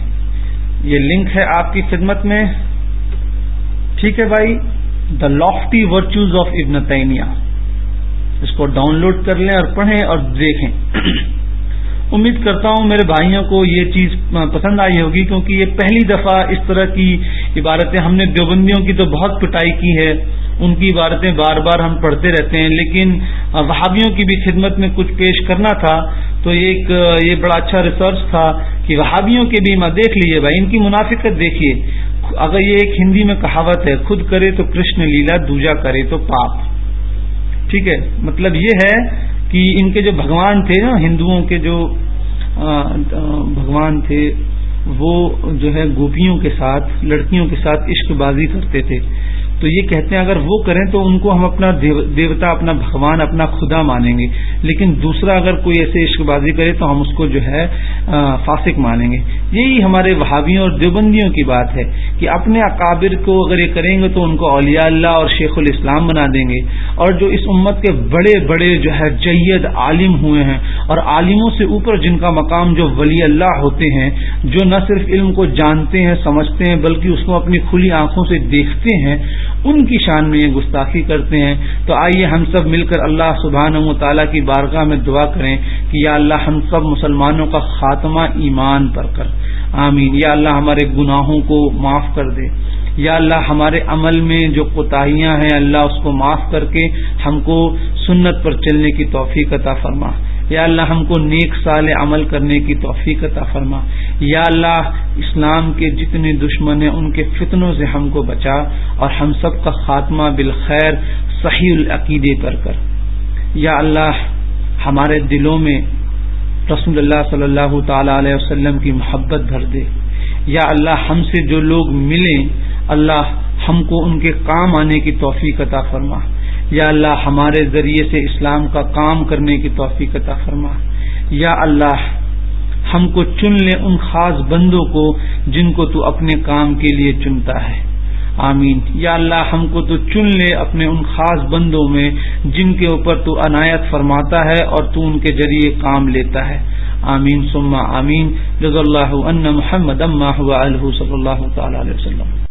یہ لنک ہے آپ کی خدمت میں ٹھیک ہے بھائی دا لافٹی ورچوز آف ابن تینیا اس کو ڈاؤن لوڈ کر لیں اور پڑھیں اور دیکھیں امید کرتا ہوں میرے بھائیوں کو یہ چیز پسند آئی ہوگی کیونکہ یہ پہلی دفعہ اس طرح کی عبارتیں ہم نے دیوبندیوں کی تو بہت پٹائی کی ہے ان کی عبارتیں بار بار ہم پڑھتے رہتے ہیں لیکن وہابیوں کی بھی خدمت میں کچھ پیش کرنا تھا تو ایک یہ بڑا اچھا ریسرچ تھا کہ وہابیوں کے بھی دیکھ لیجیے بھائی ان کی منافقت دیکھیے اگر یہ ایک ہندی میں کہاوت ہے خود کرے تو کرشن لیلا دوجا کرے تو پاپ ٹھیک ہے مطلب یہ ہے کہ ان کے جو بھگوان تھے نا ہندوؤں کے جو بھگوان تھے وہ جو ہے گوپیوں کے ساتھ لڑکیوں کے ساتھ عشق بازی کرتے تھے تو یہ کہتے ہیں اگر وہ کریں تو ان کو ہم اپنا دیوتا اپنا بھگوان اپنا خدا مانیں گے لیکن دوسرا اگر کوئی ایسے عشق بازی کرے تو ہم اس کو جو ہے فاسق مانیں گے یہی ہمارے بھابیوں اور دیوبندیوں کی بات ہے کہ اپنے اکابر کو اگر یہ کریں گے تو ان کو اولیاء اللہ اور شیخ الاسلام بنا دیں گے اور جو اس امت کے بڑے بڑے جو ہے جید عالم ہوئے ہیں اور عالموں سے اوپر جن کا مقام جو ولی اللہ ہوتے ہیں جو نہ صرف علم کو جانتے ہیں سمجھتے ہیں بلکہ اس کو اپنی کھلی آنکھوں سے دیکھتے ہیں ان کی شان میں گستاخی کرتے ہیں تو آئیے ہم سب مل کر اللہ سبحان و تعالیٰ کی بارگاہ میں دعا کریں کہ یا اللہ ہم سب مسلمانوں کا خاتمہ ایمان پر کر آمین یا اللہ ہمارے گناہوں کو معاف کر دے یا اللہ ہمارے عمل میں جو کوتاہیاں ہیں اللہ اس کو معاف کر کے ہم کو سنت پر چلنے کی توفیق عطا فرما یا اللہ ہم کو نیک سال عمل کرنے کی توفیق عطا فرما یا اللہ اسلام کے جتنے دشمن ہیں ان کے فتنوں سے ہم کو بچا اور ہم سب کا خاتمہ بالخیر صحیح العقیدے پر کر یا اللہ ہمارے دلوں میں رسول اللہ صلی اللہ تعالی علیہ وسلم کی محبت بھر دے یا اللہ ہم سے جو لوگ ملیں اللہ ہم کو ان کے کام آنے کی توفیق عطا فرما یا اللہ ہمارے ذریعے سے اسلام کا کام کرنے کی توفیق عطا فرما یا اللہ ہم کو چن لے ان خاص بندوں کو جن کو تو اپنے کام کے لیے چنتا ہے آمین یا اللہ ہم کو تو چن لے اپنے ان خاص بندوں میں جن کے اوپر تو عنایت فرماتا ہے اور تو ان کے ذریعے کام لیتا ہے آمین سما آمین محمد حمد صلی اللہ تعالی علیہ وسلم